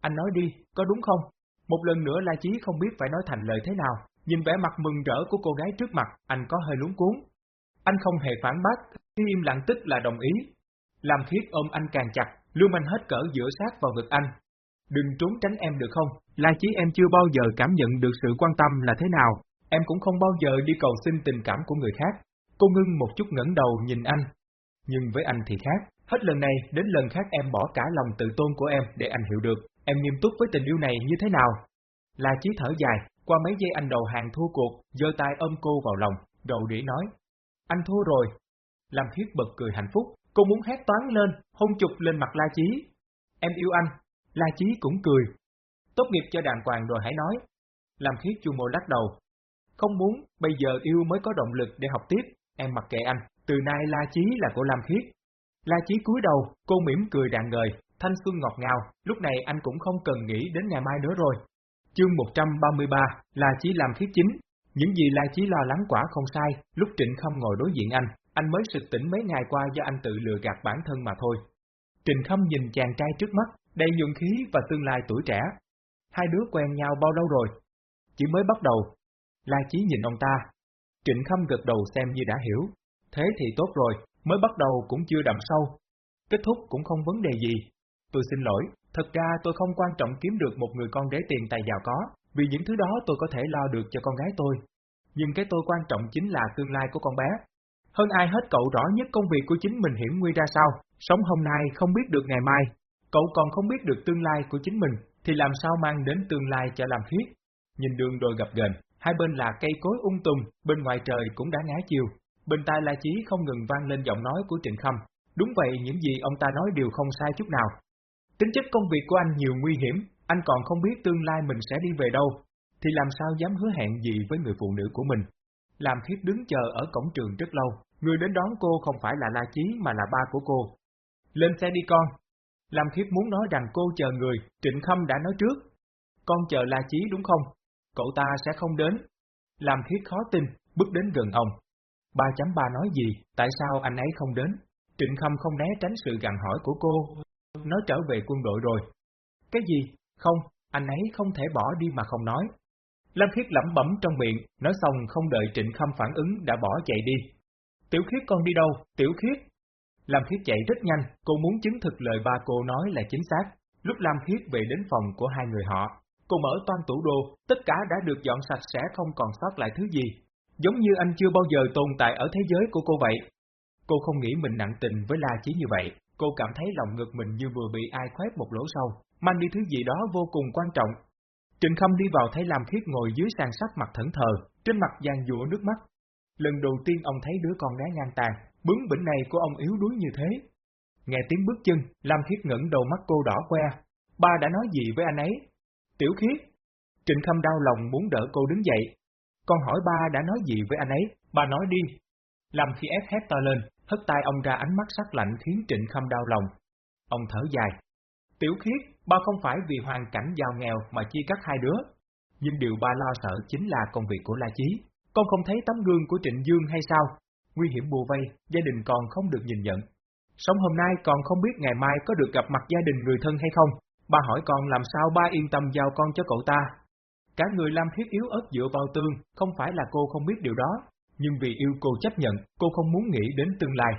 Anh nói đi, có đúng không? Một lần nữa La Chí không biết phải nói thành lời thế nào, nhìn vẻ mặt mừng rỡ của cô gái trước mặt, anh có hơi lúng cuốn. Anh không hề phản bác, im lặng tức là đồng ý. Làm khiết ôm anh càng chặt, lưu manh hết cỡ giữa sát vào ngực anh. Đừng trốn tránh em được không? La Chí em chưa bao giờ cảm nhận được sự quan tâm là thế nào, em cũng không bao giờ đi cầu xin tình cảm của người khác. Cô ngưng một chút ngẩng đầu nhìn anh. Nhưng với anh thì khác, hết lần này đến lần khác em bỏ cả lòng tự tôn của em để anh hiểu được, em nghiêm túc với tình yêu này như thế nào. La Chí thở dài, qua mấy giây anh đầu hàng thua cuộc, giơ tay ôm cô vào lòng, đầu đỉ nói. Anh thua rồi. làm Khiết bật cười hạnh phúc, cô muốn hét toán lên, hôn chụp lên mặt La Chí. Em yêu anh. La Chí cũng cười. Tốt nghiệp cho đàng hoàng rồi hãy nói. làm Khiết chu mô lắc đầu. Không muốn, bây giờ yêu mới có động lực để học tiếp, em mặc kệ anh, từ nay La Chí là của Lam Khiết. La Chí cúi đầu, cô mỉm cười rạng ngời, thanh xuân ngọt ngào, lúc này anh cũng không cần nghĩ đến ngày mai nữa rồi. Chương 133, La Chí làm khiết chính, những gì La Chí lo lắng quả không sai, lúc Trịnh Khâm ngồi đối diện anh, anh mới sực tỉnh mấy ngày qua do anh tự lừa gạt bản thân mà thôi. Trịnh Khâm nhìn chàng trai trước mắt, đầy nhuận khí và tương lai tuổi trẻ. Hai đứa quen nhau bao lâu rồi? Chỉ mới bắt đầu. La Chí nhìn ông ta. Trịnh Khâm gật đầu xem như đã hiểu. Thế thì tốt rồi, mới bắt đầu cũng chưa đậm sâu. Kết thúc cũng không vấn đề gì. Tôi xin lỗi, thật ra tôi không quan trọng kiếm được một người con đế tiền tài giàu có, vì những thứ đó tôi có thể lo được cho con gái tôi. Nhưng cái tôi quan trọng chính là tương lai của con bé. Hơn ai hết cậu rõ nhất công việc của chính mình hiểm nguy ra sao, sống hôm nay không biết được ngày mai. Cậu còn không biết được tương lai của chính mình, thì làm sao mang đến tương lai cho làm khiết. Nhìn đường đôi gặp ghềnh, hai bên là cây cối ung tùm, bên ngoài trời cũng đã ngã chiều. Bên tai La Chí không ngừng vang lên giọng nói của Trịnh Khâm. Đúng vậy, những gì ông ta nói đều không sai chút nào. Tính chất công việc của anh nhiều nguy hiểm, anh còn không biết tương lai mình sẽ đi về đâu, thì làm sao dám hứa hẹn gì với người phụ nữ của mình. Làm khiết đứng chờ ở cổng trường rất lâu, người đến đón cô không phải là La Chí mà là ba của cô. Lên xe đi con. Làm khiết muốn nói rằng cô chờ người, Trịnh Khâm đã nói trước. Con chờ La Chí đúng không? Cậu ta sẽ không đến. Làm khiết khó tin, bước đến gần ông. Ba chấm ba nói gì, tại sao anh ấy không đến? Trịnh Khâm không né tránh sự gặn hỏi của cô. Nó trở về quân đội rồi. Cái gì? Không, anh ấy không thể bỏ đi mà không nói. Lâm Khiết lẩm bẩm trong miệng, nói xong không đợi Trịnh Khâm phản ứng đã bỏ chạy đi. Tiểu Khiết con đi đâu, Tiểu Khiết? Lam Khiết chạy rất nhanh, cô muốn chứng thực lời ba cô nói là chính xác. Lúc Lam Khiết về đến phòng của hai người họ, cô mở toan tủ đồ, tất cả đã được dọn sạch sẽ không còn sót lại thứ gì. Giống như anh chưa bao giờ tồn tại ở thế giới của cô vậy. Cô không nghĩ mình nặng tình với La Chí như vậy, cô cảm thấy lòng ngực mình như vừa bị ai khoét một lỗ sâu mang đi thứ gì đó vô cùng quan trọng. Trịnh Khâm đi vào thấy Lam Khiết ngồi dưới sàn sắc mặt thẫn thờ, trên mặt giàn dụa nước mắt. Lần đầu tiên ông thấy đứa con gái ngang tàn, bướng bỉnh này của ông yếu đuối như thế. Nghe tiếng bước chân, Lam Khiết ngẩng đầu mắt cô đỏ que. Ba đã nói gì với anh ấy? Tiểu Khiết. Trịnh Khâm đau lòng muốn đỡ cô đứng dậy. Con hỏi ba đã nói gì với anh ấy? Ba nói đi. Làm khi ép hét to lên, hất tay ông ra ánh mắt sắc lạnh khiến Trịnh Khâm đau lòng. Ông thở dài. Tiểu Khiết, ba không phải vì hoàn cảnh giàu nghèo mà chia cắt hai đứa. Nhưng điều ba lo sợ chính là công việc của La Chí. Con không thấy tấm gương của Trịnh Dương hay sao? Nguy hiểm bùa vây, gia đình còn không được nhìn nhận. Sống hôm nay còn không biết ngày mai có được gặp mặt gia đình người thân hay không. Ba hỏi con làm sao ba yên tâm giao con cho cậu ta. Cả người Lam Khiết yếu ớt dựa vào tương, không phải là cô không biết điều đó, nhưng vì yêu cô chấp nhận, cô không muốn nghĩ đến tương lai.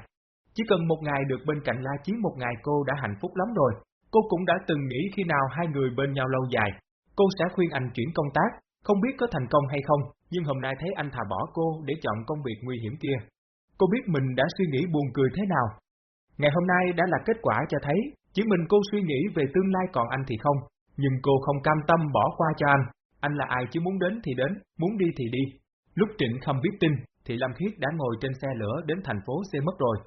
Chỉ cần một ngày được bên cạnh La Chiến một ngày cô đã hạnh phúc lắm rồi. Cô cũng đã từng nghĩ khi nào hai người bên nhau lâu dài, cô sẽ khuyên anh chuyển công tác, không biết có thành công hay không, nhưng hôm nay thấy anh thà bỏ cô để chọn công việc nguy hiểm kia. Cô biết mình đã suy nghĩ buồn cười thế nào. Ngày hôm nay đã là kết quả cho thấy, chỉ mình cô suy nghĩ về tương lai còn anh thì không, nhưng cô không cam tâm bỏ qua cho anh. Anh là ai chứ muốn đến thì đến, muốn đi thì đi. Lúc Trịnh Khâm biết tin, thì Lâm Khiết đã ngồi trên xe lửa đến thành phố C mất rồi.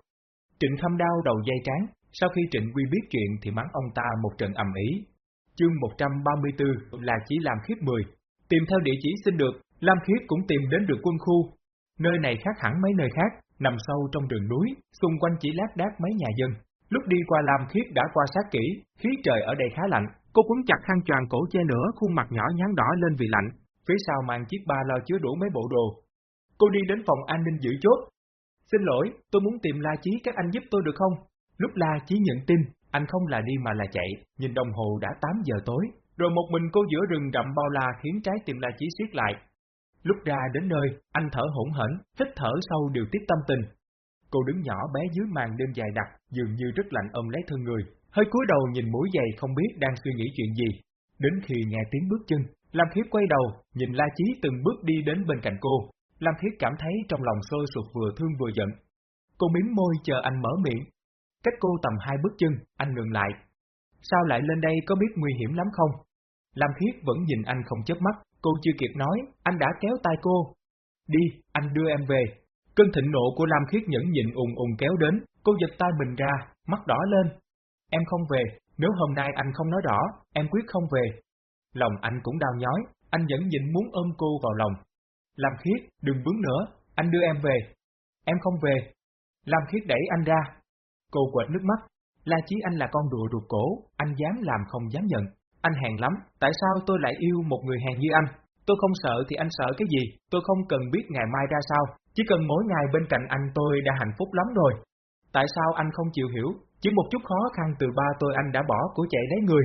Trịnh Khâm đau đầu dây trán, sau khi Trịnh Quy biết chuyện thì mắng ông ta một trận ầm ĩ. Chương 134 là chỉ làm khiết 10. Tìm theo địa chỉ xin được, Lam Khiết cũng tìm đến được quân khu. Nơi này khác hẳn mấy nơi khác, nằm sâu trong rừng núi, xung quanh chỉ lát đác mấy nhà dân. Lúc đi qua Lam Khiết đã qua sát kỹ, khí trời ở đây khá lạnh, cô quấn chặt khăn choàng cổ che nữa, khuôn mặt nhỏ nhắn đỏ lên vì lạnh, phía sau mang chiếc ba lo chứa đủ mấy bộ đồ. Cô đi đến phòng an ninh giữ chốt. Xin lỗi, tôi muốn tìm La Chí các anh giúp tôi được không? Lúc La Chí nhận tin, anh không là đi mà là chạy, nhìn đồng hồ đã 8 giờ tối, rồi một mình cô giữa rừng rậm bao la khiến trái tim La Chí siết lại. Lúc ra đến nơi, anh thở hỗn hển, hít thở sâu điều tiết tâm tình. Cô đứng nhỏ bé dưới màn đêm dài đặc, dường như rất lạnh ôm lấy thân người, hơi cúi đầu nhìn mũi giày không biết đang suy nghĩ chuyện gì. Đến khi nghe tiếng bước chân, Lam Khiết quay đầu, nhìn La Chí từng bước đi đến bên cạnh cô. Lam Khiết cảm thấy trong lòng sôi sụp vừa thương vừa giận. Cô miếm môi chờ anh mở miệng, Cách cô tầm hai bước chân, anh ngừng lại. Sao lại lên đây có biết nguy hiểm lắm không? Lam Khiết vẫn nhìn anh không chớp mắt, cô chưa kịp nói, anh đã kéo tay cô. Đi, anh đưa em về. Cơn thịnh nộ của Lam Khiết nhẫn nhịn ùng ùng kéo đến, cô giật tay mình ra, mắt đỏ lên. Em không về, nếu hôm nay anh không nói rõ, em quyết không về. Lòng anh cũng đau nhói, anh vẫn nhịn muốn ôm cô vào lòng. Lam Khiết, đừng bướng nữa, anh đưa em về. Em không về. Lam Khiết đẩy anh ra, Cô quệt nước mắt. La Chí Anh là con đùa ruột cổ, anh dám làm không dám nhận. Anh hèn lắm, tại sao tôi lại yêu một người hèn như anh? Tôi không sợ thì anh sợ cái gì, tôi không cần biết ngày mai ra sao, chỉ cần mỗi ngày bên cạnh anh tôi đã hạnh phúc lắm rồi. Tại sao anh không chịu hiểu, chỉ một chút khó khăn từ ba tôi anh đã bỏ của chạy lấy người.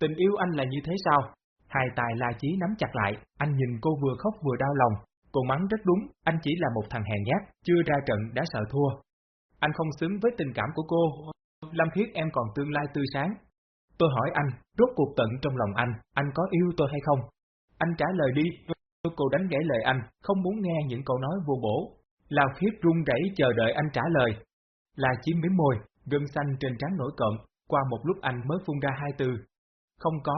Tình yêu anh là như thế sao? Hai tài La Chí nắm chặt lại, anh nhìn cô vừa khóc vừa đau lòng. Cô mắng rất đúng, anh chỉ là một thằng hèn nhát, chưa ra trận đã sợ thua, anh không xứng với tình cảm của cô. Lâm Khiết em còn tương lai tươi sáng. Tôi hỏi anh, rốt cuộc tận trong lòng anh, anh có yêu tôi hay không? Anh trả lời đi. Cô đánh gãy lời anh, không muốn nghe những câu nói vô bổ. Lào Khiết run rẩy chờ đợi anh trả lời. Là chiếm miếng môi, gân xanh trên trán nổi cộm, qua một lúc anh mới phun ra hai từ. Không có.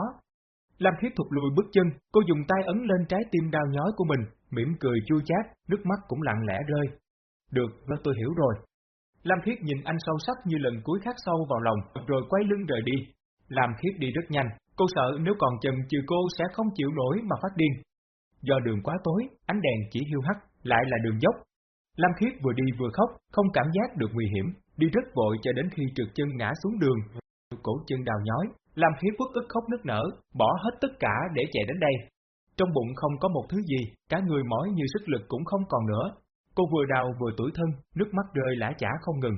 Lam Khiết thụt lùi bước chân, cô dùng tay ấn lên trái tim đau nhói của mình, mỉm cười chua chát, nước mắt cũng lặng lẽ rơi. Được, tôi hiểu rồi. Lam Khiết nhìn anh sâu sắc như lần cuối khắc sâu vào lòng, rồi quay lưng rời đi. Lam Khiết đi rất nhanh, cô sợ nếu còn chần chừ cô sẽ không chịu nổi mà phát điên. Do đường quá tối, ánh đèn chỉ hiu hắt, lại là đường dốc. Lam Khiết vừa đi vừa khóc, không cảm giác được nguy hiểm, đi rất vội cho đến khi trượt chân ngã xuống đường. Cổ chân đào nhói, Lam Khiết bất ức khóc nức nở, bỏ hết tất cả để chạy đến đây. Trong bụng không có một thứ gì, cả người mỏi như sức lực cũng không còn nữa, Cô vừa đau vừa tuổi thân, nước mắt rơi lã chả không ngừng.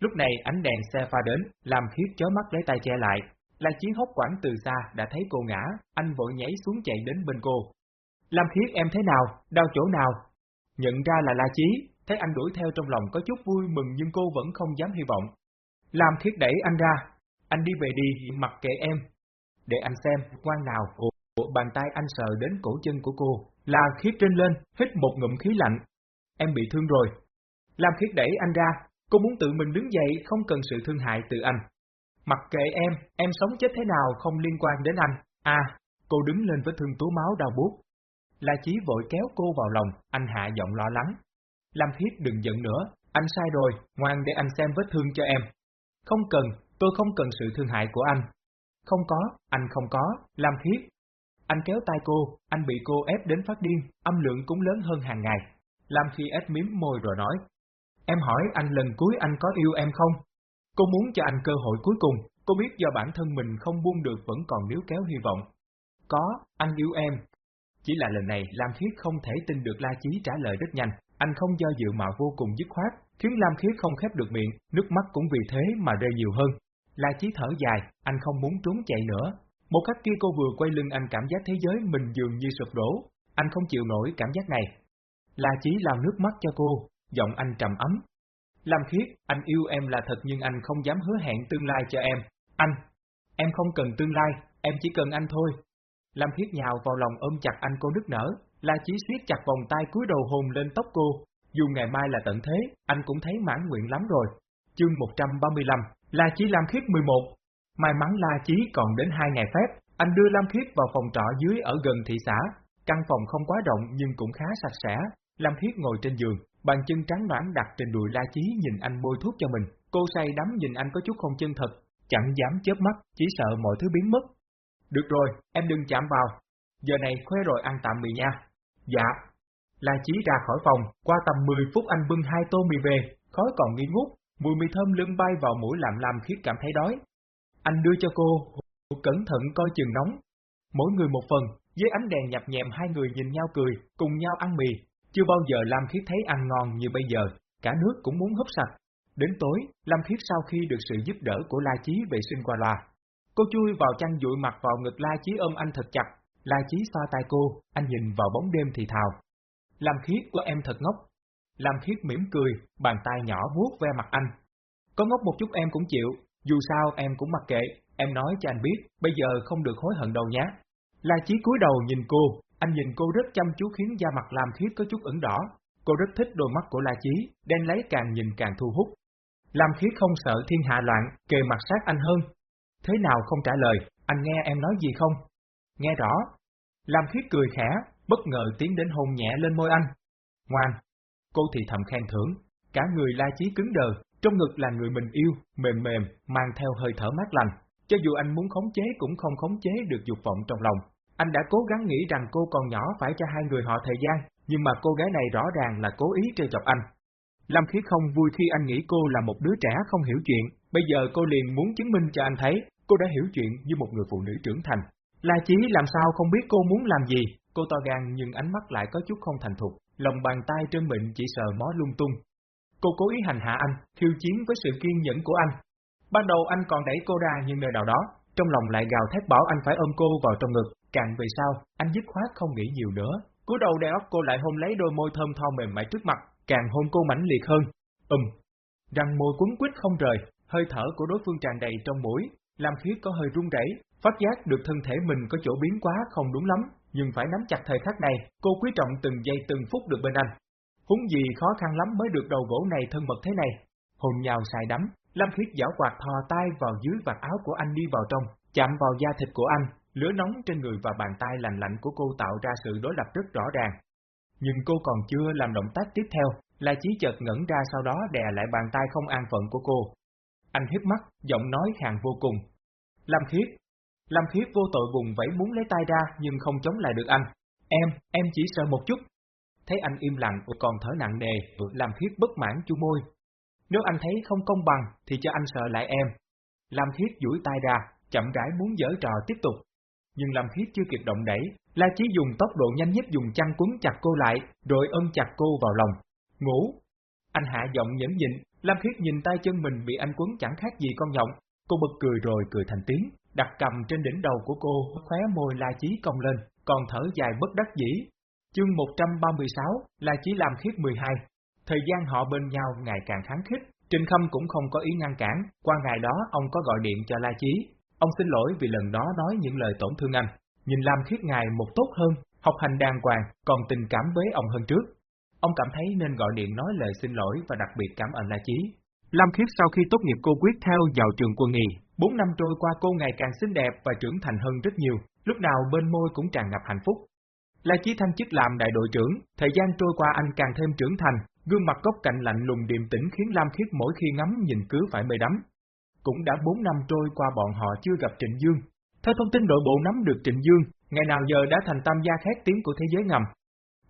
Lúc này ánh đèn xe pha đến, làm khiết chó mắt lấy tay che lại. La Chiến hốt quảng từ xa đã thấy cô ngã, anh vội nhảy xuống chạy đến bên cô. Lam Khiết em thế nào, đau chỗ nào? Nhận ra là La Chí, thấy anh đuổi theo trong lòng có chút vui mừng nhưng cô vẫn không dám hy vọng. Lam Khiết đẩy anh ra, anh đi về đi, mặc kệ em. Để anh xem, quan nào, ồ, bàn tay anh sờ đến cổ chân của cô. La Khiết trên lên, hít một ngụm khí lạnh, Em bị thương rồi. Lam Khiết đẩy anh ra, cô muốn tự mình đứng dậy không cần sự thương hại từ anh. Mặc kệ em, em sống chết thế nào không liên quan đến anh. À, Cô đứng lên với thương tú máu đau buốt. La Chí vội kéo cô vào lòng, anh hạ giọng lo lắng. Lam Khiết đừng giận nữa, anh sai rồi, ngoan để anh xem vết thương cho em. Không cần, tôi không cần sự thương hại của anh. Không có, anh không có, Lam Khiết. Anh kéo tay cô, anh bị cô ép đến phát điên, âm lượng cũng lớn hơn hàng ngày. Lam Khiết ép miếm môi rồi nói. Em hỏi anh lần cuối anh có yêu em không? Cô muốn cho anh cơ hội cuối cùng, cô biết do bản thân mình không buông được vẫn còn níu kéo hy vọng. Có, anh yêu em. Chỉ là lần này Lam Khiết không thể tin được La Chí trả lời rất nhanh, anh không do dự mà vô cùng dứt khoát, khiến Lam Khiết không khép được miệng, nước mắt cũng vì thế mà rơi nhiều hơn. La Chí thở dài, anh không muốn trốn chạy nữa. Một khắc kia cô vừa quay lưng anh cảm giác thế giới mình dường như sụp đổ, anh không chịu nổi cảm giác này. La Chí lao nước mắt cho cô, giọng anh trầm ấm. Lam Khiết, anh yêu em là thật nhưng anh không dám hứa hẹn tương lai cho em. Anh, em không cần tương lai, em chỉ cần anh thôi. Lam Khiết nhào vào lòng ôm chặt anh cô nức nở, La Chí siết chặt vòng tay cúi đầu hồn lên tóc cô, dù ngày mai là tận thế, anh cũng thấy mãn nguyện lắm rồi. Chương 135, La Chí Lam Khiết 11 May mắn La Chí còn đến hai ngày phép, anh đưa Lam Khiết vào phòng trọ dưới ở gần thị xã. Căn phòng không quá rộng nhưng cũng khá sạch sẽ. Lam Khiết ngồi trên giường, bàn chân trắng nõn đặt trên đùi La Chí nhìn anh bôi thuốc cho mình. Cô say đắm nhìn anh có chút không chân thật, chẳng dám chớp mắt, chỉ sợ mọi thứ biến mất. Được rồi, em đừng chạm vào. Giờ này khuê rồi ăn tạm mì nha. Dạ. La Chí ra khỏi phòng, qua tầm 10 phút anh bưng hai tô mì về, khói còn nghi ngút, mùi mì thơm lưng bay vào mũi làm làm khiết cảm thấy đói. Anh đưa cho cô, cẩn thận coi chừng nóng. Mỗi người một phần, dưới ánh đèn nhập nhẹm hai người nhìn nhau cười, cùng nhau ăn mì. Chưa bao giờ Lam Khiết thấy ăn ngon như bây giờ, cả nước cũng muốn húp sạch. Đến tối, Lam Khiết sau khi được sự giúp đỡ của La Chí vệ sinh qua loa. Cô chui vào chăn dụi mặt vào ngực La Chí ôm anh thật chặt, La Chí xoa tay cô, anh nhìn vào bóng đêm thì thào. Lam Khiết của em thật ngốc. Lam Khiết mỉm cười, bàn tay nhỏ vuốt ve mặt anh. Có ngốc một chút em cũng chịu, dù sao em cũng mặc kệ, em nói cho anh biết, bây giờ không được hối hận đâu nhé. La Chí cúi đầu nhìn cô, anh nhìn cô rất chăm chú khiến da mặt Lam Khiết có chút ửng đỏ. Cô rất thích đôi mắt của La Chí, đen lấy càng nhìn càng thu hút. Lam Khiết không sợ thiên hạ loạn, kề mặt sát anh hơn. Thế nào không trả lời, anh nghe em nói gì không? Nghe rõ. Lam Khiết cười khẽ, bất ngờ tiến đến hôn nhẹ lên môi anh. Ngoan. Cô thì thầm khen thưởng, cả người La Chí cứng đờ, trong ngực là người mình yêu, mềm mềm, mang theo hơi thở mát lành. Cho dù anh muốn khống chế cũng không khống chế được dục vọng trong lòng. Anh đã cố gắng nghĩ rằng cô còn nhỏ phải cho hai người họ thời gian, nhưng mà cô gái này rõ ràng là cố ý trêu chọc anh. Lâm Khí không vui khi anh nghĩ cô là một đứa trẻ không hiểu chuyện, bây giờ cô liền muốn chứng minh cho anh thấy, cô đã hiểu chuyện như một người phụ nữ trưởng thành. La Chí làm sao không biết cô muốn làm gì, cô to gan nhưng ánh mắt lại có chút không thành thục, lòng bàn tay trên mịn chỉ sờ mó lung tung. Cô cố ý hành hạ anh, khiêu chiến với sự kiên nhẫn của anh. Ban đầu anh còn đẩy cô ra nhưng nơi nào đó, trong lòng lại gào thét bảo anh phải ôm cô vào trong ngực, càng về sau, anh dứt khoát không nghĩ nhiều nữa. cúi đầu đeo cô lại hôn lấy đôi môi thơm tho mềm mại trước mặt, càng hôn cô mãnh liệt hơn. Ừm, răng môi quấn quýt không rời, hơi thở của đối phương tràn đầy trong mũi, làm khiết có hơi run rẩy, phát giác được thân thể mình có chỗ biến quá không đúng lắm, nhưng phải nắm chặt thời khắc này, cô quý trọng từng giây từng phút được bên anh. Húng gì khó khăn lắm mới được đầu gỗ này thân mật thế này. Hồn nhào xài đắm, Lâm Khiết giảo quạt thò tay vào dưới vạt áo của anh đi vào trong, chạm vào da thịt của anh, lửa nóng trên người và bàn tay lạnh lạnh của cô tạo ra sự đối lập rất rõ ràng. Nhưng cô còn chưa làm động tác tiếp theo, là Chí chợt ngẩn ra sau đó đè lại bàn tay không an phận của cô. Anh hiếp mắt, giọng nói khàn vô cùng. Lâm Khiết. Lâm Khiết vô tội vùng vẫy muốn lấy tay ra nhưng không chống lại được anh. Em, em chỉ sợ một chút. Thấy anh im lặng còn thở nặng nề, Lâm Khiết bất mãn chu môi. Nếu anh thấy không công bằng thì cho anh sợ lại em. Lâm Khiết duỗi tay ra, chậm rãi muốn giở trò tiếp tục. Nhưng Lâm Khiết chưa kịp động đẩy, La Chí dùng tốc độ nhanh nhất dùng chăn quấn chặt cô lại, rồi ôm chặt cô vào lòng. Ngủ. Anh hạ giọng nhẫn nhịn, Lâm Khiết nhìn tay chân mình bị anh quấn chẳng khác gì con nhộng. Cô bật cười rồi cười thành tiếng, đặt cầm trên đỉnh đầu của cô, khóe môi La Chí cong lên, còn thở dài bất đắc dĩ. Chương 136, La Chí làm khiết 12. Thời gian họ bên nhau ngày càng kháng khích, Trình Khâm cũng không có ý ngăn cản, qua ngày đó ông có gọi điện cho La Chí. Ông xin lỗi vì lần đó nói những lời tổn thương anh, nhìn làm khiết ngài một tốt hơn, học hành đàng hoàng, còn tình cảm với ông hơn trước. Ông cảm thấy nên gọi điện nói lời xin lỗi và đặc biệt cảm ơn La Chí. Lam Khiết sau khi tốt nghiệp cô quyết theo vào trường quân nghi, Bốn năm trôi qua cô ngày càng xinh đẹp và trưởng thành hơn rất nhiều, lúc nào bên môi cũng tràn ngập hạnh phúc. La Chí Thanh chức làm đại đội trưởng, thời gian trôi qua anh càng thêm trưởng thành, gương mặt góc cạnh lạnh lùng điềm tĩnh khiến Lam Khiết mỗi khi ngắm nhìn cứ phải mê đắm. Cũng đã bốn năm trôi qua bọn họ chưa gặp Trịnh Dương. Theo thông tin đội bộ nắm được Trịnh Dương, ngày nào giờ đã thành tam gia khét tiếng của thế giới ngầm.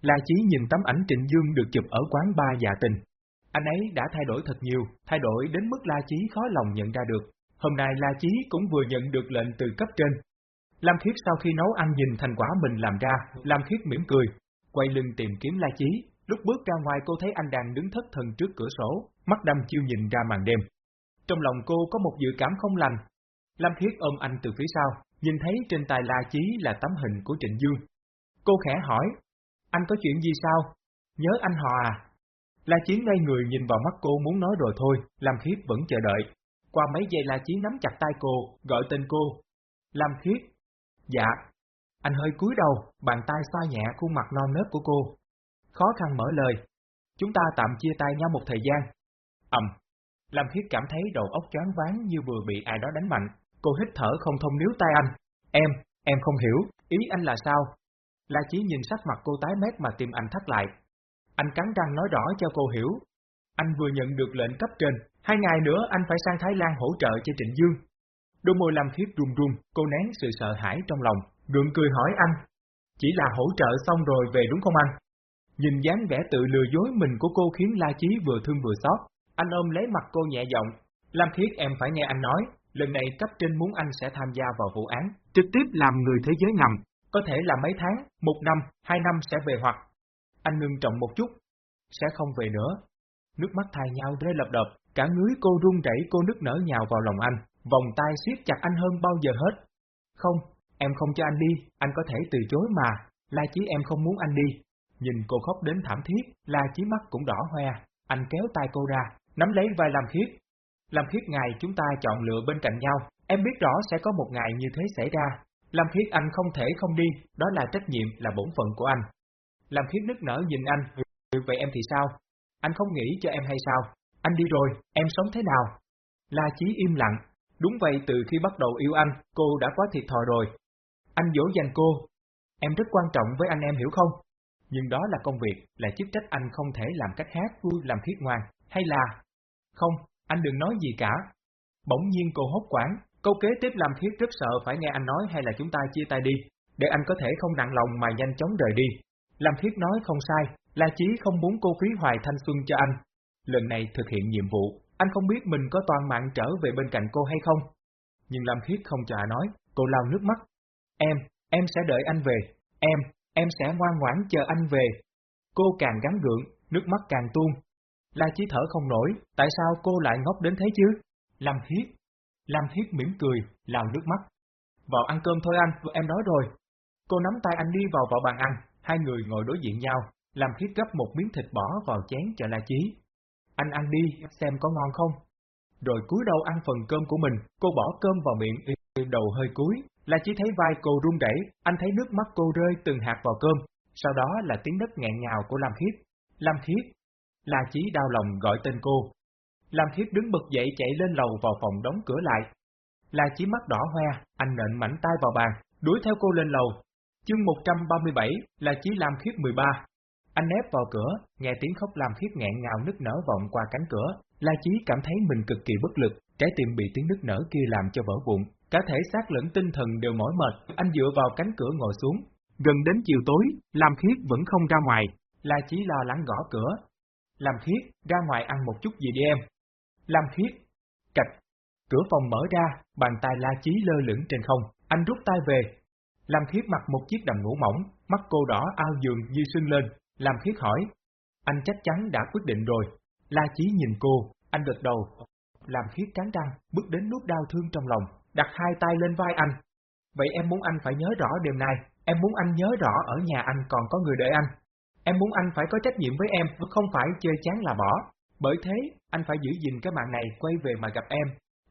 La Chí nhìn tấm ảnh Trịnh Dương được chụp ở quán ba dạ tình. Anh ấy đã thay đổi thật nhiều, thay đổi đến mức La Chí khó lòng nhận ra được. Hôm nay La Chí cũng vừa nhận được lệnh từ cấp trên. Lam Khiết sau khi nấu ăn nhìn thành quả mình làm ra, Lam Khiết mỉm cười, quay lưng tìm kiếm La Chí. Lúc bước ra ngoài cô thấy anh đang đứng thất thần trước cửa sổ, mắt đăm chiêu nhìn ra màn đêm. Trong lòng cô có một dự cảm không lành. Lâm Khiết ôm anh từ phía sau, nhìn thấy trên tài La Chí là tấm hình của Trịnh Dương. Cô khẽ hỏi, anh có chuyện gì sao? Nhớ anh Hòa à? La Chí ngay người nhìn vào mắt cô muốn nói rồi thôi, Lam Khiết vẫn chờ đợi. Qua mấy giây La Chí nắm chặt tay cô, gọi tên cô. Lam Khiết. Dạ. Anh hơi cúi đầu, bàn tay xoa nhẹ khuôn mặt non nớt của cô. Khó khăn mở lời. Chúng ta tạm chia tay nhau một thời gian. ầm. Lam Khiết cảm thấy đầu óc choáng váng như vừa bị ai đó đánh mạnh. Cô hít thở không thông níu tay anh. Em, em không hiểu, ý anh là sao? La Chí nhìn sắc mặt cô tái mét mà tim anh thắt lại. Anh cắn răng nói rõ cho cô hiểu. Anh vừa nhận được lệnh cấp trên, hai ngày nữa anh phải sang Thái Lan hỗ trợ cho Trịnh Dương. Đôi môi Lâm khiết run run, cô nén sự sợ hãi trong lòng, gượng cười hỏi anh. Chỉ là hỗ trợ xong rồi về đúng không anh? Nhìn dáng vẻ tự lừa dối mình của cô khiến La Chí vừa thương vừa xót. Anh ôm lấy mặt cô nhẹ giọng. Lam Khiết em phải nghe anh nói, lần này cấp trên muốn anh sẽ tham gia vào vụ án, trực tiếp làm người thế giới ngầm, có thể là mấy tháng, một năm, hai năm sẽ về hoặc. Anh ngưng trọng một chút, sẽ không về nữa. Nước mắt thay nhau rơi lập đập, cả ngưới cô run rẩy cô nức nở nhào vào lòng anh, vòng tay siết chặt anh hơn bao giờ hết. Không, em không cho anh đi, anh có thể từ chối mà, La Chí em không muốn anh đi. Nhìn cô khóc đến thảm thiết, La Chí mắt cũng đỏ hoe, anh kéo tay cô ra, nắm lấy vai Lam Khiết. Lam Khiết ngày chúng ta chọn lựa bên cạnh nhau, em biết rõ sẽ có một ngày như thế xảy ra, Lam Khiết anh không thể không đi, đó là trách nhiệm, là bổn phận của anh. Lam Khiết nức nở nhìn anh, vậy em thì sao? Anh không nghĩ cho em hay sao? Anh đi rồi, em sống thế nào? La Chí im lặng, đúng vậy từ khi bắt đầu yêu anh, cô đã quá thiệt thòi rồi. Anh dỗ dành cô, em rất quan trọng với anh em hiểu không? Nhưng đó là công việc, là chức trách anh không thể làm cách khác vui làm khiết ngoan, hay là... Không, anh đừng nói gì cả. Bỗng nhiên cô hốt quảng, Câu kế tiếp làm thiết rất sợ phải nghe anh nói hay là chúng ta chia tay đi, để anh có thể không nặng lòng mà nhanh chóng rời đi. Làm thiết nói không sai, La Chí không muốn cô phí hoài thanh xuân cho anh. Lần này thực hiện nhiệm vụ, anh không biết mình có toàn mạng trở về bên cạnh cô hay không. Nhưng Lam Khiết không trả nói, cô lau nước mắt. Em, em sẽ đợi anh về. Em, em sẽ ngoan ngoãn chờ anh về. Cô càng gắn gượng, nước mắt càng tuôn. La Chí thở không nổi, tại sao cô lại ngốc đến thế chứ? Lam Hiết. Lam Thiết mỉm cười, lao nước mắt. Vào ăn cơm thôi anh, em nói rồi. Cô nắm tay anh đi vào vào bàn ăn, hai người ngồi đối diện nhau, Lam Thiết gấp một miếng thịt bỏ vào chén cho La Chí. Anh ăn đi, xem có ngon không? Rồi cúi đầu ăn phần cơm của mình, cô bỏ cơm vào miệng, đầu hơi cúi, La Chí thấy vai cô run rẩy, anh thấy nước mắt cô rơi từng hạt vào cơm, sau đó là tiếng đất nghẹn ngào của Lam Thiết. Lam Thiết. La Chí đau lòng gọi tên cô, Lam Thiết đứng bật dậy chạy lên lầu vào phòng đóng cửa lại. La Chí mắt đỏ hoe, anh nện mảnh tay vào bàn, đuổi theo cô lên lầu. Chương 137, La Chí Lam Khiết 13. Anh nép vào cửa, nghe tiếng khóc Lam Khiết nghẹn ngào nức nở vọng qua cánh cửa. La Chí cảm thấy mình cực kỳ bất lực, trái tim bị tiếng nức nở kia làm cho vỡ vụn. Cả thể xác lẫn tinh thần đều mỏi mệt, anh dựa vào cánh cửa ngồi xuống. Gần đến chiều tối, Lam Khiết vẫn không ra ngoài. La Chí lo lắng gõ cửa. Lam Khiết, ra ngoài ăn một chút gì đi em. Lam Khiết. Cạch. Cửa phòng mở ra, bàn tay La Chí lơ lửng trên không, anh rút tay về. Lam Khiết mặc một chiếc đầm ngủ mỏng, mắt cô đỏ ao giường như sưng lên. Lam Khiết hỏi. Anh chắc chắn đã quyết định rồi. La Chí nhìn cô, anh gật đầu. Lam Khiết cắn răng, bước đến nút đau thương trong lòng, đặt hai tay lên vai anh. Vậy em muốn anh phải nhớ rõ đêm nay, em muốn anh nhớ rõ ở nhà anh còn có người đợi anh. Em muốn anh phải có trách nhiệm với em, không phải chơi chán là bỏ. Bởi thế, anh phải giữ gìn cái mạng này quay về mà gặp em.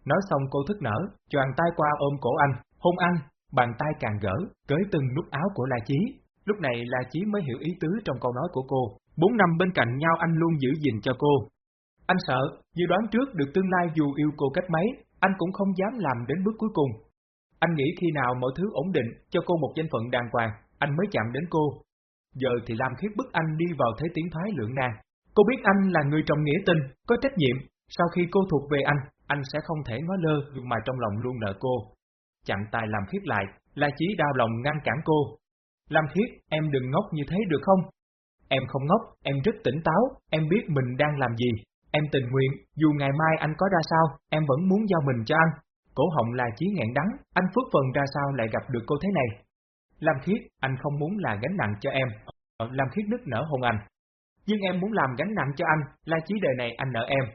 Nói xong cô thức nở, choàng tay qua ôm cổ anh, hôn anh, bàn tay càng gỡ, cởi từng nút áo của La Chí. Lúc này La Chí mới hiểu ý tứ trong câu nói của cô. Bốn năm bên cạnh nhau anh luôn giữ gìn cho cô. Anh sợ, dự đoán trước được tương lai dù yêu cô cách mấy, anh cũng không dám làm đến bước cuối cùng. Anh nghĩ khi nào mọi thứ ổn định, cho cô một danh phận đàng hoàng, anh mới chạm đến cô. Giờ thì Lam Khiết bức anh đi vào thế tiến thoái lưỡng nan. Cô biết anh là người trọng nghĩa tình, có trách nhiệm, sau khi cô thuộc về anh, anh sẽ không thể ngó lơ mà trong lòng luôn nợ cô. Chặn tài Lam Khiết lại, là chỉ đau lòng ngăn cản cô. Lam Khiết, em đừng ngốc như thế được không? Em không ngốc, em rất tỉnh táo, em biết mình đang làm gì. Em tình nguyện, dù ngày mai anh có ra sao, em vẫn muốn giao mình cho anh. Cổ họng là chí nghẹn đắng, anh phước phần ra sao lại gặp được cô thế này. Lam Khiết, anh không muốn là gánh nặng cho em. Ờ, Lam Khiết nức nở hôn anh. Nhưng em muốn làm gánh nặng cho anh, La chí đời này anh nợ em.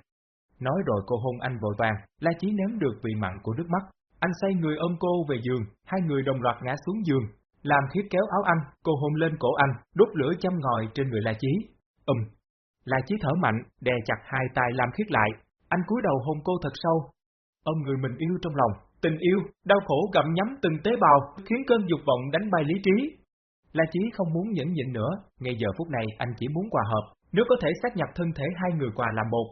Nói rồi cô hôn anh vội vàng, La Chí nếm được vị mặn của nước mắt. Anh say người ôm cô về giường, hai người đồng loạt ngã xuống giường. Lam khiết kéo áo anh, cô hôn lên cổ anh, đốt lửa châm ngòi trên người La Chí. Ừm. La Chí thở mạnh, đè chặt hai tay Lam khiết lại. Anh cúi đầu hôn cô thật sâu. Ôm người mình yêu trong lòng, tình yêu, đau khổ gặm nhắm từng tế bào, khiến cơn dục vọng đánh bay lý trí. La Chí không muốn nhẫn nhịn nữa, ngay giờ phút này anh chỉ muốn hòa hợp, nếu có thể xác nhập thân thể hai người quà làm một,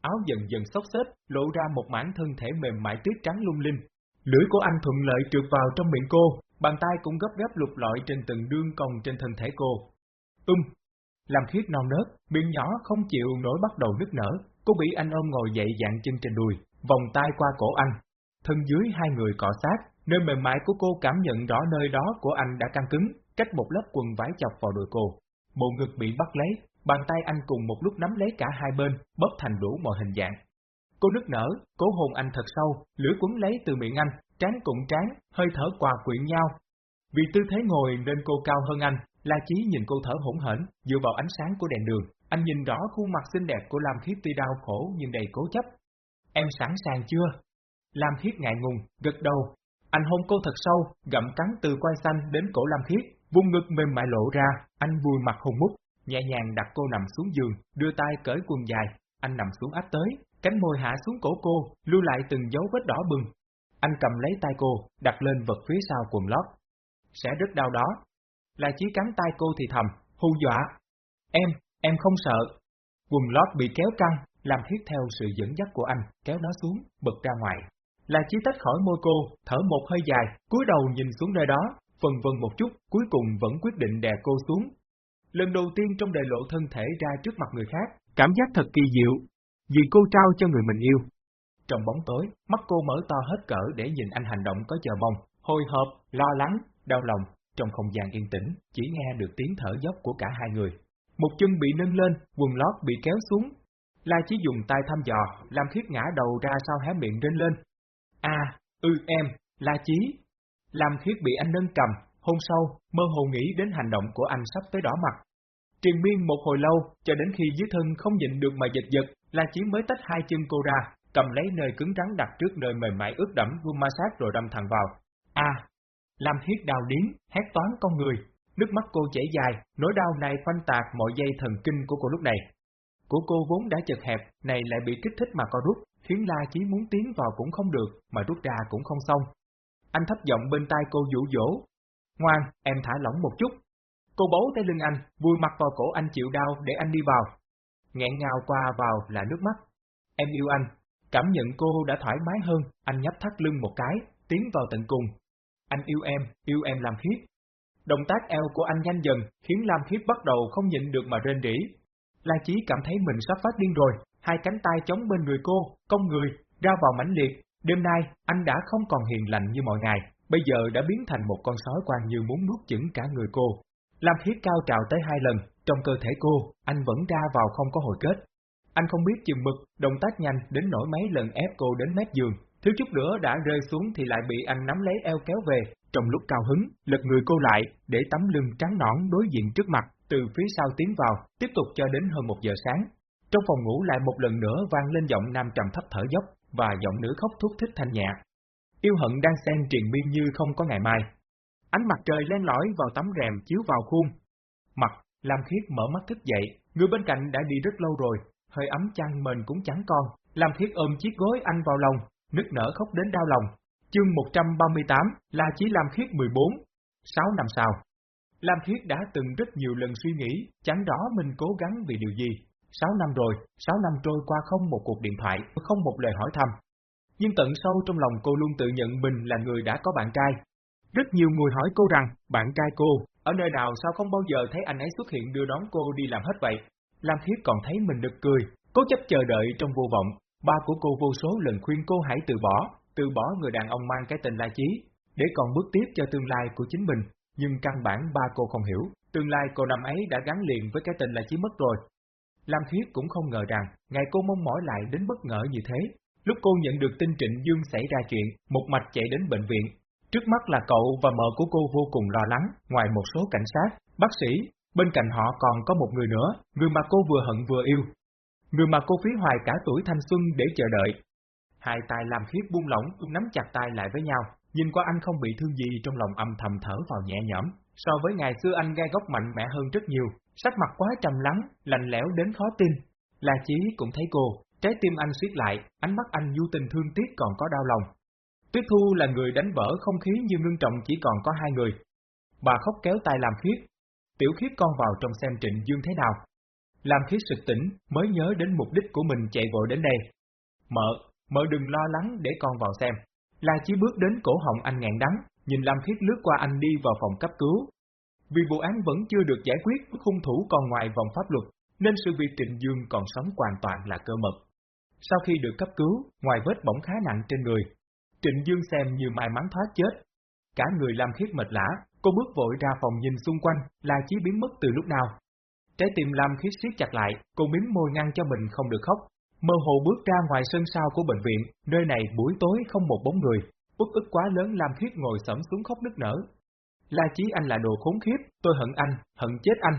áo dần dần xốc xếp lộ ra một mảng thân thể mềm mại tuyết trắng lung linh. Lưỡi của anh thuận lợi trượt vào trong miệng cô, bàn tay cũng gấp gáp lục lọi trên từng đương còng trên thân thể cô. tung Làm khiết non nớt, miệng nhỏ không chịu nổi bắt đầu nứt nở, cô bị anh ôm ngồi dậy dạng chân trên đùi, vòng tay qua cổ anh. Thân dưới hai người cọ sát, nơi mềm mại của cô cảm nhận rõ nơi đó của anh đã căng cứng, cách một lớp quần vải chọc vào đùi cô. Bộ ngực bị bắt lấy, Bàn tay anh cùng một lúc nắm lấy cả hai bên, bóp thành đủ mọi hình dạng. Cô nức nở, cố hồn anh thật sâu, lưỡi quấn lấy từ miệng anh, trán cũng trán, hơi thở quà quyện nhau. Vì tư thế ngồi nên cô cao hơn anh, La Chí nhìn cô thở hỗn hển, dựa vào ánh sáng của đèn đường, anh nhìn rõ khuôn mặt xinh đẹp của Lam Khiết tuy đau khổ nhưng đầy cố chấp. Em sẵn sàng chưa? Lam Khiết ngại ngùng, gật đầu. Anh hôn cô thật sâu, gặm cắn từ quai xanh đến cổ Lam Khiết, vùng ngực mềm mại lộ ra, anh vùi mặt hùng mút, nhẹ nhàng đặt cô nằm xuống giường, đưa tay cởi quần dài, anh nằm xuống áp tới, cánh môi hạ xuống cổ cô, lưu lại từng dấu vết đỏ bừng. Anh cầm lấy tay cô, đặt lên vật phía sau quần lót. Sẽ rất đau đó. Là chí cắn tay cô thì thầm, hù dọa. Em, em không sợ. Quần lót bị kéo căng, làm thiết theo sự dẫn dắt của anh, kéo nó xuống, bật ra ngoài. Là chí tách khỏi môi cô, thở một hơi dài, cúi đầu nhìn xuống nơi đó, phần vân một chút, cuối cùng vẫn quyết định đè cô xuống, Lần đầu tiên trong đời lộ thân thể ra trước mặt người khác, cảm giác thật kỳ diệu, vì cô trao cho người mình yêu. Trong bóng tối, mắt cô mở to hết cỡ để nhìn anh hành động có chờ mong, hồi hộp, lo lắng, đau lòng. Trong không gian yên tĩnh, chỉ nghe được tiếng thở dốc của cả hai người. Một chân bị nâng lên, quần lót bị kéo xuống. La chỉ dùng tay thăm dò, làm khiết ngã đầu ra sau hé miệng rên lên. A, à, ư em, La Chí. Làm khiết bị anh nâng cầm, Hôm sau, mơ hồ nghĩ đến hành động của anh sắp tới đỏ mặt. Triền miên một hồi lâu, cho đến khi dưới thân không nhịn được mà giật giật, La Chí mới tách hai chân cô ra, cầm lấy nơi cứng rắn đặt trước nơi mềm mại ướt đẫm vuông ma sát rồi đâm thẳng vào. A, à, Lam Hiết đào điến, hét toán con người, nước mắt cô chảy dài, nỗi đau này phanh tạc mọi dây thần kinh của cô lúc này. Của cô vốn đã chật hẹp, này lại bị kích thích mà co rút, khiến La Chí muốn tiến vào cũng không được, mà rút ra cũng không xong. Anh thấp giọng bên tai cô dụ dỗ, Ngoan, em thả lỏng một chút. Cô bấu tay lưng anh, vui mặt vào cổ anh chịu đau để anh đi vào. Nghẹn ngào qua vào là nước mắt. Em yêu anh. Cảm nhận cô đã thoải mái hơn, anh nhấp thắt lưng một cái, tiến vào tận cùng. Anh yêu em, yêu em làm khiếp. Động tác eo của anh nhanh dần, khiến Lam Khiếp bắt đầu không nhịn được mà rên rỉ. La Chí cảm thấy mình sắp phát điên rồi, hai cánh tay chống bên người cô, cong người, ra vào mãnh liệt. Đêm nay, anh đã không còn hiền lành như mọi ngày bây giờ đã biến thành một con sói quan như muốn nuốt chửng cả người cô. Lam Khiết cao trào tới hai lần, trong cơ thể cô, anh vẫn ra vào không có hồi kết. Anh không biết chừng mực, động tác nhanh đến nỗi mấy lần ép cô đến mép giường, thiếu chút nữa đã rơi xuống thì lại bị anh nắm lấy eo kéo về. Trong lúc cao hứng, lật người cô lại, để tấm lưng trắng nõn đối diện trước mặt, từ phía sau tiến vào, tiếp tục cho đến hơn một giờ sáng. Trong phòng ngủ lại một lần nữa vang lên giọng nam trầm thấp thở dốc, và giọng nữ khóc thúc thích thanh nhạc. Yêu hận đang xen triền miên như không có ngày mai. Ánh mặt trời len lỏi vào tấm rèm chiếu vào khuôn. Mặt, Lam Khiết mở mắt thức dậy, người bên cạnh đã đi rất lâu rồi, hơi ấm chăn mền cũng chẳng còn. Lam Khiết ôm chiếc gối anh vào lòng, nức nở khóc đến đau lòng. Chương 138 là chỉ Lam Khiết 14, 6 năm sau. Lam Khiết đã từng rất nhiều lần suy nghĩ, chẳng rõ mình cố gắng vì điều gì. 6 năm rồi, 6 năm trôi qua không một cuộc điện thoại, không một lời hỏi thăm, nhưng tận sâu trong lòng cô luôn tự nhận mình là người đã có bạn trai. Rất nhiều người hỏi cô rằng, bạn trai cô, ở nơi nào sao không bao giờ thấy anh ấy xuất hiện đưa đón cô đi làm hết vậy? Lam Khiết còn thấy mình được cười, cố chấp chờ đợi trong vô vọng. Ba của cô vô số lần khuyên cô hãy từ bỏ, từ bỏ người đàn ông mang cái tên La Chí, để còn bước tiếp cho tương lai của chính mình. Nhưng căn bản ba cô không hiểu, tương lai cô năm ấy đã gắn liền với cái tên La Chí mất rồi. Lam Thuyết cũng không ngờ rằng, ngày cô mong mỏi lại đến bất ngờ như thế. Lúc cô nhận được tin Trịnh Dương xảy ra chuyện, một mạch chạy đến bệnh viện. Trước mắt là cậu và mợ của cô vô cùng lo lắng, ngoài một số cảnh sát, bác sĩ, bên cạnh họ còn có một người nữa, người mà cô vừa hận vừa yêu. Người mà cô phí hoài cả tuổi thanh xuân để chờ đợi. Hai tay làm khiết buông lỏng, nắm chặt tay lại với nhau, nhìn qua anh không bị thương gì trong lòng âm thầm thở vào nhẹ nhõm. So với ngày xưa anh gai góc mạnh mẽ hơn rất nhiều, sắc mặt quá trầm lắng, lạnh lẽo đến khó tin. La Chí cũng thấy cô, trái tim anh siết lại, ánh mắt anh du tình thương tiếc còn có đau lòng. Tuyết Thu là người đánh vỡ không khí như ngưng trọng chỉ còn có hai người. Bà khóc kéo tay làm khiết. Tiểu khiết con vào trong xem trịnh dương thế nào. Làm khiết sực tỉnh, mới nhớ đến mục đích của mình chạy vội đến đây. Mợ, mợ đừng lo lắng để con vào xem. La Chí bước đến cổ họng anh ngạn đắng, nhìn Lam Khiết lướt qua anh đi vào phòng cấp cứu. Vì vụ án vẫn chưa được giải quyết, hung thủ còn ngoài vòng pháp luật, nên sự việc Trịnh Dương còn sống hoàn toàn là cơ mật. Sau khi được cấp cứu, ngoài vết bỏng khá nặng trên người, Trịnh Dương xem như may mắn thoát chết. Cả người Lam Khiết mệt lã, cô bước vội ra phòng nhìn xung quanh, là Chí biến mất từ lúc nào. Trái tim Lam Khiết siết chặt lại, cô miếm môi ngăn cho mình không được khóc. Mơ hồ bước ra ngoài sân sau của bệnh viện, nơi này buổi tối không một bóng người, Út ức quá lớn Lam Khiết ngồi sẫm xuống khóc nức nở. La Chí Anh là đồ khốn khiếp, tôi hận anh, hận chết anh.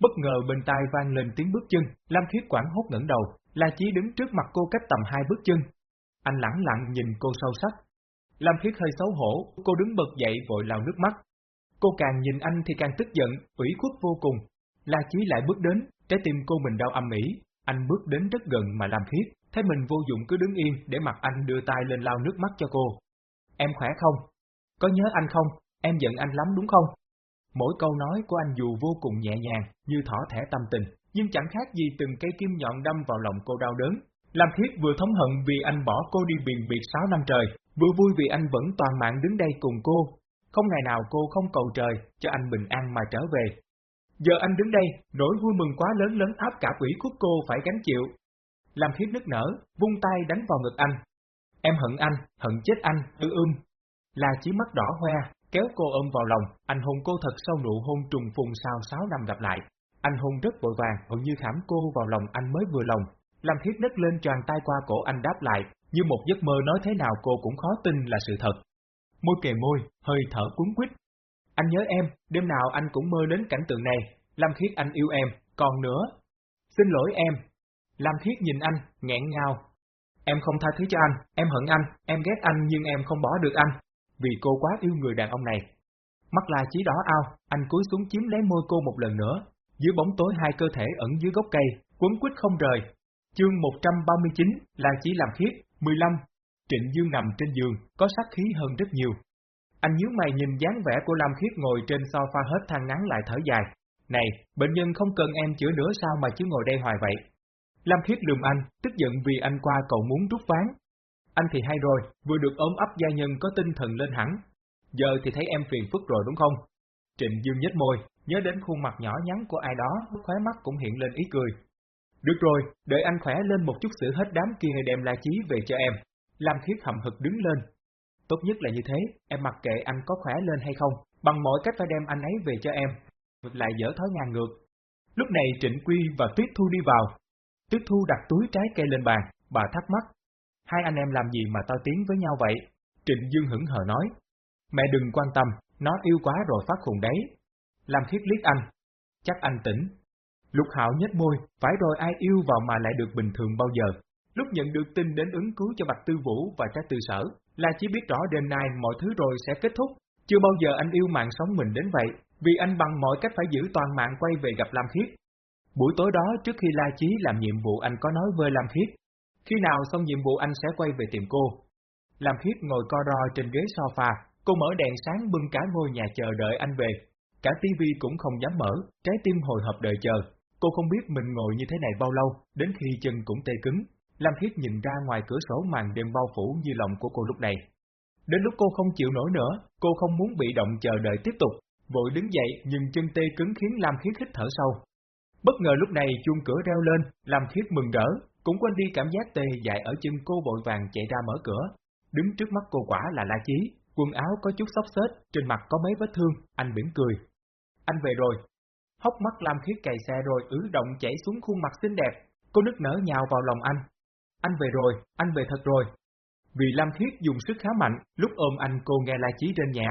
Bất ngờ bên tai vang lên tiếng bước chân, Lam Khiết quảng hốt ngẩng đầu, La Chí đứng trước mặt cô cách tầm hai bước chân. Anh lẳng lặng nhìn cô sâu sắc. Lam Khiết hơi xấu hổ, cô đứng bật dậy vội lau nước mắt. Cô càng nhìn anh thì càng tức giận, ủy khuất vô cùng. La Chí lại bước đến, trái tim cô mình đau âm ỉ, anh bước đến rất gần mà Lam Khiết, thấy mình vô dụng cứ đứng yên để mặt anh đưa tay lên lau nước mắt cho cô. Em khỏe không? Có nhớ anh không? Em giận anh lắm đúng không? Mỗi câu nói của anh dù vô cùng nhẹ nhàng, như thỏ thẻ tâm tình, nhưng chẳng khác gì từng cây kim nhọn đâm vào lòng cô đau đớn. Lam Thiết vừa thống hận vì anh bỏ cô đi biền biệt 6 năm trời, vừa vui vì anh vẫn toàn mạng đứng đây cùng cô. Không ngày nào cô không cầu trời, cho anh bình an mà trở về. Giờ anh đứng đây, nỗi vui mừng quá lớn lớn áp cả quỷ khúc cô phải gánh chịu. Lam Thiết nức nở, vung tay đánh vào ngực anh, Em hận anh, hận chết anh, ư ưm. Là chỉ mắt đỏ hoe, kéo cô ôm vào lòng, anh hôn cô thật sâu nụ hôn trùng phùng sau 6 năm gặp lại. Anh hôn rất vội vàng, hầu như khảm cô vào lòng anh mới vừa lòng. Làm thiết đất lên tràn tay qua cổ anh đáp lại, như một giấc mơ nói thế nào cô cũng khó tin là sự thật. Môi kề môi, hơi thở cuốn quýt. Anh nhớ em, đêm nào anh cũng mơ đến cảnh tượng này, Lam Khiết anh yêu em, còn nữa. Xin lỗi em. Lam Khiết nhìn anh, nghẹn ngào, Em không tha thứ cho anh, em hận anh, em ghét anh nhưng em không bỏ được anh, vì cô quá yêu người đàn ông này. Mắt la chí đỏ ao, anh cúi xuống chiếm lấy môi cô một lần nữa, dưới bóng tối hai cơ thể ẩn dưới gốc cây, quấn quýt không rời. Chương 139, La Chỉ làm khiết, 15. Trịnh Dương nằm trên giường, có sát khí hơn rất nhiều. Anh nhớ mày nhìn dáng vẻ của Lam Khiết ngồi trên sofa hết than ngắn lại thở dài. Này, bệnh nhân không cần em chữa nữa sao mà chứ ngồi đây hoài vậy? Lam Khiết lườm anh, tức giận vì anh qua cậu muốn rút ván. Anh thì hay rồi, vừa được ốm ấp gia nhân có tinh thần lên hẳn. Giờ thì thấy em phiền phức rồi đúng không? Trịnh Dương nhếch môi, nhớ đến khuôn mặt nhỏ nhắn của ai đó, khóe mắt cũng hiện lên ý cười. Được rồi, đợi anh khỏe lên một chút xử hết đám kia đem la chí về cho em. Lam Khiết hậm hực đứng lên. Tốt nhất là như thế, em mặc kệ anh có khỏe lên hay không, bằng mọi cách phải đem anh ấy về cho em. Lại dở thói ngang ngược. Lúc này Trịnh Quy và Tuyết Thu đi vào, Tuyết Thu đặt túi trái cây lên bàn, bà thắc mắc. Hai anh em làm gì mà to tiếng với nhau vậy? Trịnh Dương hững hờ nói. Mẹ đừng quan tâm, nó yêu quá rồi phát khùng đấy. Làm khiết liếc anh. Chắc anh tỉnh. Lục Hạo nhếch môi, phải rồi ai yêu vào mà lại được bình thường bao giờ. Lúc nhận được tin đến ứng cứu cho Bạch Tư Vũ và trái tư sở, là chỉ biết rõ đêm nay mọi thứ rồi sẽ kết thúc. Chưa bao giờ anh yêu mạng sống mình đến vậy, vì anh bằng mọi cách phải giữ toàn mạng quay về gặp Lam Khiết. Buổi tối đó trước khi La Chí làm nhiệm vụ anh có nói với Lam Khiết, khi nào xong nhiệm vụ anh sẽ quay về tìm cô. Lam Khiết ngồi co ro trên ghế sofa, cô mở đèn sáng bưng cả ngôi nhà chờ đợi anh về. Cả tivi cũng không dám mở, trái tim hồi hộp đợi chờ. Cô không biết mình ngồi như thế này bao lâu, đến khi chân cũng tê cứng. Lam Khiết nhìn ra ngoài cửa sổ màn đêm bao phủ như lòng của cô lúc này. Đến lúc cô không chịu nổi nữa, cô không muốn bị động chờ đợi tiếp tục, vội đứng dậy nhưng chân tê cứng khiến Lam Khiết hít thở sâu. Bất ngờ lúc này chuông cửa reo lên, làm Khiết mừng rỡ, cũng quên đi cảm giác tê dại ở chân cô vội vàng chạy ra mở cửa. Đứng trước mắt cô quả là La Chí, quần áo có chút xóc xếch, trên mặt có mấy vết thương, anh mỉm cười. Anh về rồi. Hốc mắt Lam Khiết cày xe rồi ứ động chảy xuống khuôn mặt xinh đẹp, cô nức nở nhào vào lòng anh. Anh về rồi, anh về thật rồi. Vì Lam Khiết dùng sức khá mạnh, lúc ôm anh cô nghe La Chí trên nhẹ.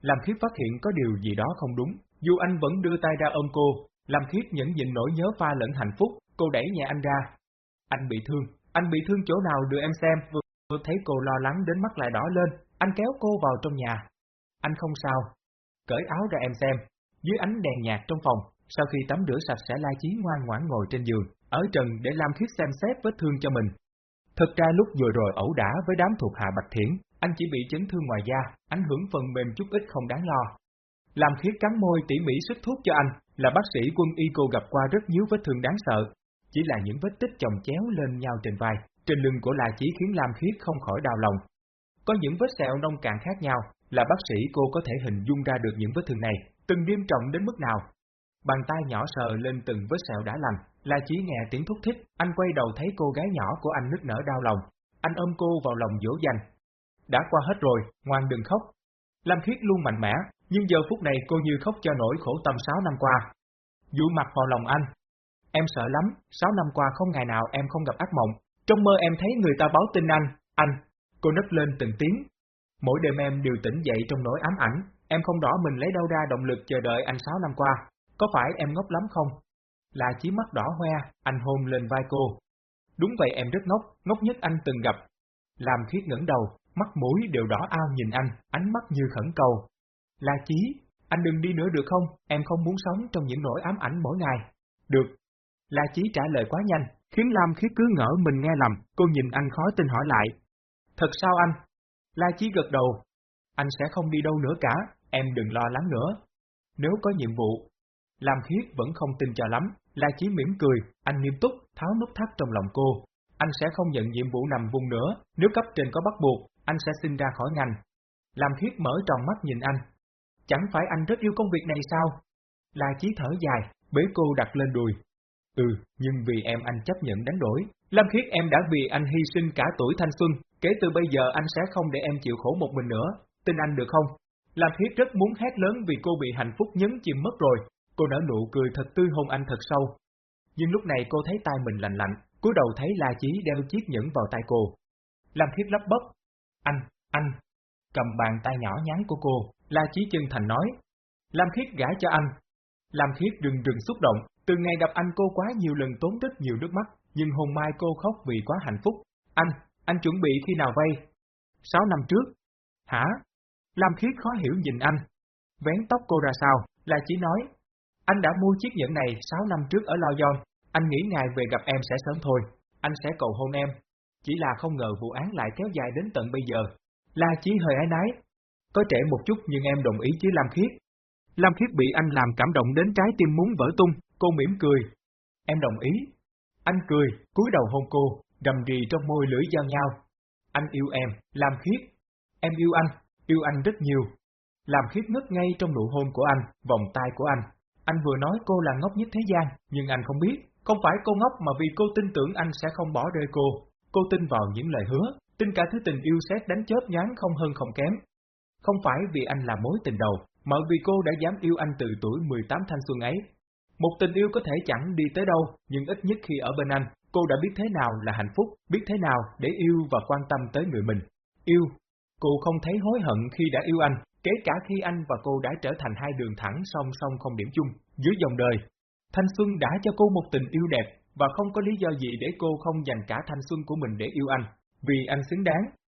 Lam Khiết phát hiện có điều gì đó không đúng, dù anh vẫn đưa tay ra ôm cô, Lâm Khiết nhẫn nhịn nỗi nhớ pha lẫn hạnh phúc, cô đẩy nhẹ anh ra. Anh bị thương, anh bị thương chỗ nào đưa em xem, vừa thấy cô lo lắng đến mắt lại đỏ lên, anh kéo cô vào trong nhà. Anh không sao. Cởi áo ra em xem. Dưới ánh đèn nhạt trong phòng, sau khi tắm rửa sạch sẽ La Chí ngoan ngoãn ngồi trên giường, ở trần để Lam Khiết xem xét vết thương cho mình. Thật ra lúc vừa rồi ẩu đả với đám thuộc hạ Bạch Thiển, anh chỉ bị chấn thương ngoài da, ảnh hưởng phần mềm chút ít không đáng lo. Lam Khiết cắn môi tỉ mỉ sức thuốc cho anh, là bác sĩ quân y cô gặp qua rất nhiều vết thương đáng sợ, chỉ là những vết tích chồng chéo lên nhau trên vai, trên lưng của La Chí khiến Lam Khiết không khỏi đau lòng. Có những vết sẹo nông cạn khác nhau, là bác sĩ cô có thể hình dung ra được những vết thương này, từng nghiêm trọng đến mức nào. Bàn tay nhỏ sờ lên từng vết sẹo đã lành, La Chí nghe tiếng thúc thích, anh quay đầu thấy cô gái nhỏ của anh nức nở đau lòng. Anh ôm cô vào lòng dỗ dành. Đã qua hết rồi, ngoan đừng khóc. Lam Khiết luôn mạnh mẽ, nhưng giờ phút này cô như khóc cho nỗi khổ tâm 6 năm qua. Dụ mặt vào lòng anh. Em sợ lắm, 6 năm qua không ngày nào em không gặp ác mộng. Trong mơ em thấy người ta báo tin anh, anh. Cô nấc lên từng tiếng. Mỗi đêm em đều tỉnh dậy trong nỗi ám ảnh, em không rõ mình lấy đâu ra động lực chờ đợi anh 6 năm qua. Có phải em ngốc lắm không? Là chí mắt đỏ hoe, anh hôn lên vai cô. Đúng vậy em rất ngốc, ngốc nhất anh từng gặp. Làm khiết ngẩng đầu, mắt mũi đều đỏ ao nhìn anh, ánh mắt như khẩn cầu. La Chí, anh đừng đi nữa được không, em không muốn sống trong những nỗi ám ảnh mỗi ngày. Được. La Chí trả lời quá nhanh, khiến Lam Khiết cứ ngỡ mình nghe lầm, cô nhìn anh khó tin hỏi lại. Thật sao anh? La Chí gật đầu. Anh sẽ không đi đâu nữa cả, em đừng lo lắng nữa. Nếu có nhiệm vụ, Lam Khiết vẫn không tin cho lắm, La Chí mỉm cười, anh nghiêm túc, tháo nút thắt trong lòng cô. Anh sẽ không nhận nhiệm vụ nằm vùng nữa, nếu cấp trên có bắt buộc, anh sẽ xin ra khỏi ngành. Lam Khiết mở tròn mắt nhìn anh. Chẳng phải anh rất yêu công việc này sao? La Chí thở dài, bế cô đặt lên đùi. Ừ, nhưng vì em anh chấp nhận đánh đổi. Lam Khiết em đã vì anh hy sinh cả tuổi thanh xuân, kể từ bây giờ anh sẽ không để em chịu khổ một mình nữa. Tin anh được không? Lam Khiết rất muốn hét lớn vì cô bị hạnh phúc nhấn chìm mất rồi, Cô nở nụ cười thật tươi hôn anh thật sâu. Nhưng lúc này cô thấy tay mình lạnh lạnh, cúi đầu thấy La Chí đeo chiếc nhẫn vào tay cô. Lam Khiết lắp bắp. Anh, anh. Cầm bàn tay nhỏ nhắn của cô, La Chí chân thành nói. Lam Khiết gả cho anh. Lam Khiết rừng rừng xúc động, từ ngày gặp anh cô quá nhiều lần tốn rất nhiều nước mắt, nhưng hôm mai cô khóc vì quá hạnh phúc. Anh, anh chuẩn bị khi nào vay? Sáu năm trước. Hả? Lam Khiết khó hiểu nhìn anh. Vén tóc cô ra sao, La Chí nói, anh đã mua chiếc nhẫn này sáu năm trước ở Lao Giòn, anh nghĩ ngài về gặp em sẽ sớm thôi, anh sẽ cầu hôn em. Chỉ là không ngờ vụ án lại kéo dài đến tận bây giờ. La Chí hơi ái nái. Có trẻ một chút nhưng em đồng ý chứ Lam Khiết. Lam Khiết bị anh làm cảm động đến trái tim muốn vỡ tung, cô mỉm cười. Em đồng ý. Anh cười, cúi đầu hôn cô, rầm rì trong môi lưỡi giao nhau. Anh yêu em, Lam Khiết. Em yêu anh, yêu anh rất nhiều. Lam Khiết ngất ngay trong nụ hôn của anh, vòng tay của anh, anh vừa nói cô là ngốc nhất thế gian, nhưng anh không biết, không phải cô ngốc mà vì cô tin tưởng anh sẽ không bỏ rơi cô. Cô tin vào những lời hứa, tin cả thứ tình yêu xét đánh chớp nhán không hơn không kém. Không phải vì anh là mối tình đầu, mà vì cô đã dám yêu anh từ tuổi 18 thanh xuân ấy. Một tình yêu có thể chẳng đi tới đâu, nhưng ít nhất khi ở bên anh, cô đã biết thế nào là hạnh phúc, biết thế nào để yêu và quan tâm tới người mình. Yêu. Cô không thấy hối hận khi đã yêu anh, Kể cả khi anh và cô đã trở thành hai đường thẳng song song không điểm chung, dưới dòng đời, thanh xuân đã cho cô một tình yêu đẹp, và không có lý do gì để cô không dành cả thanh xuân của mình để yêu anh, vì anh xứng đáng,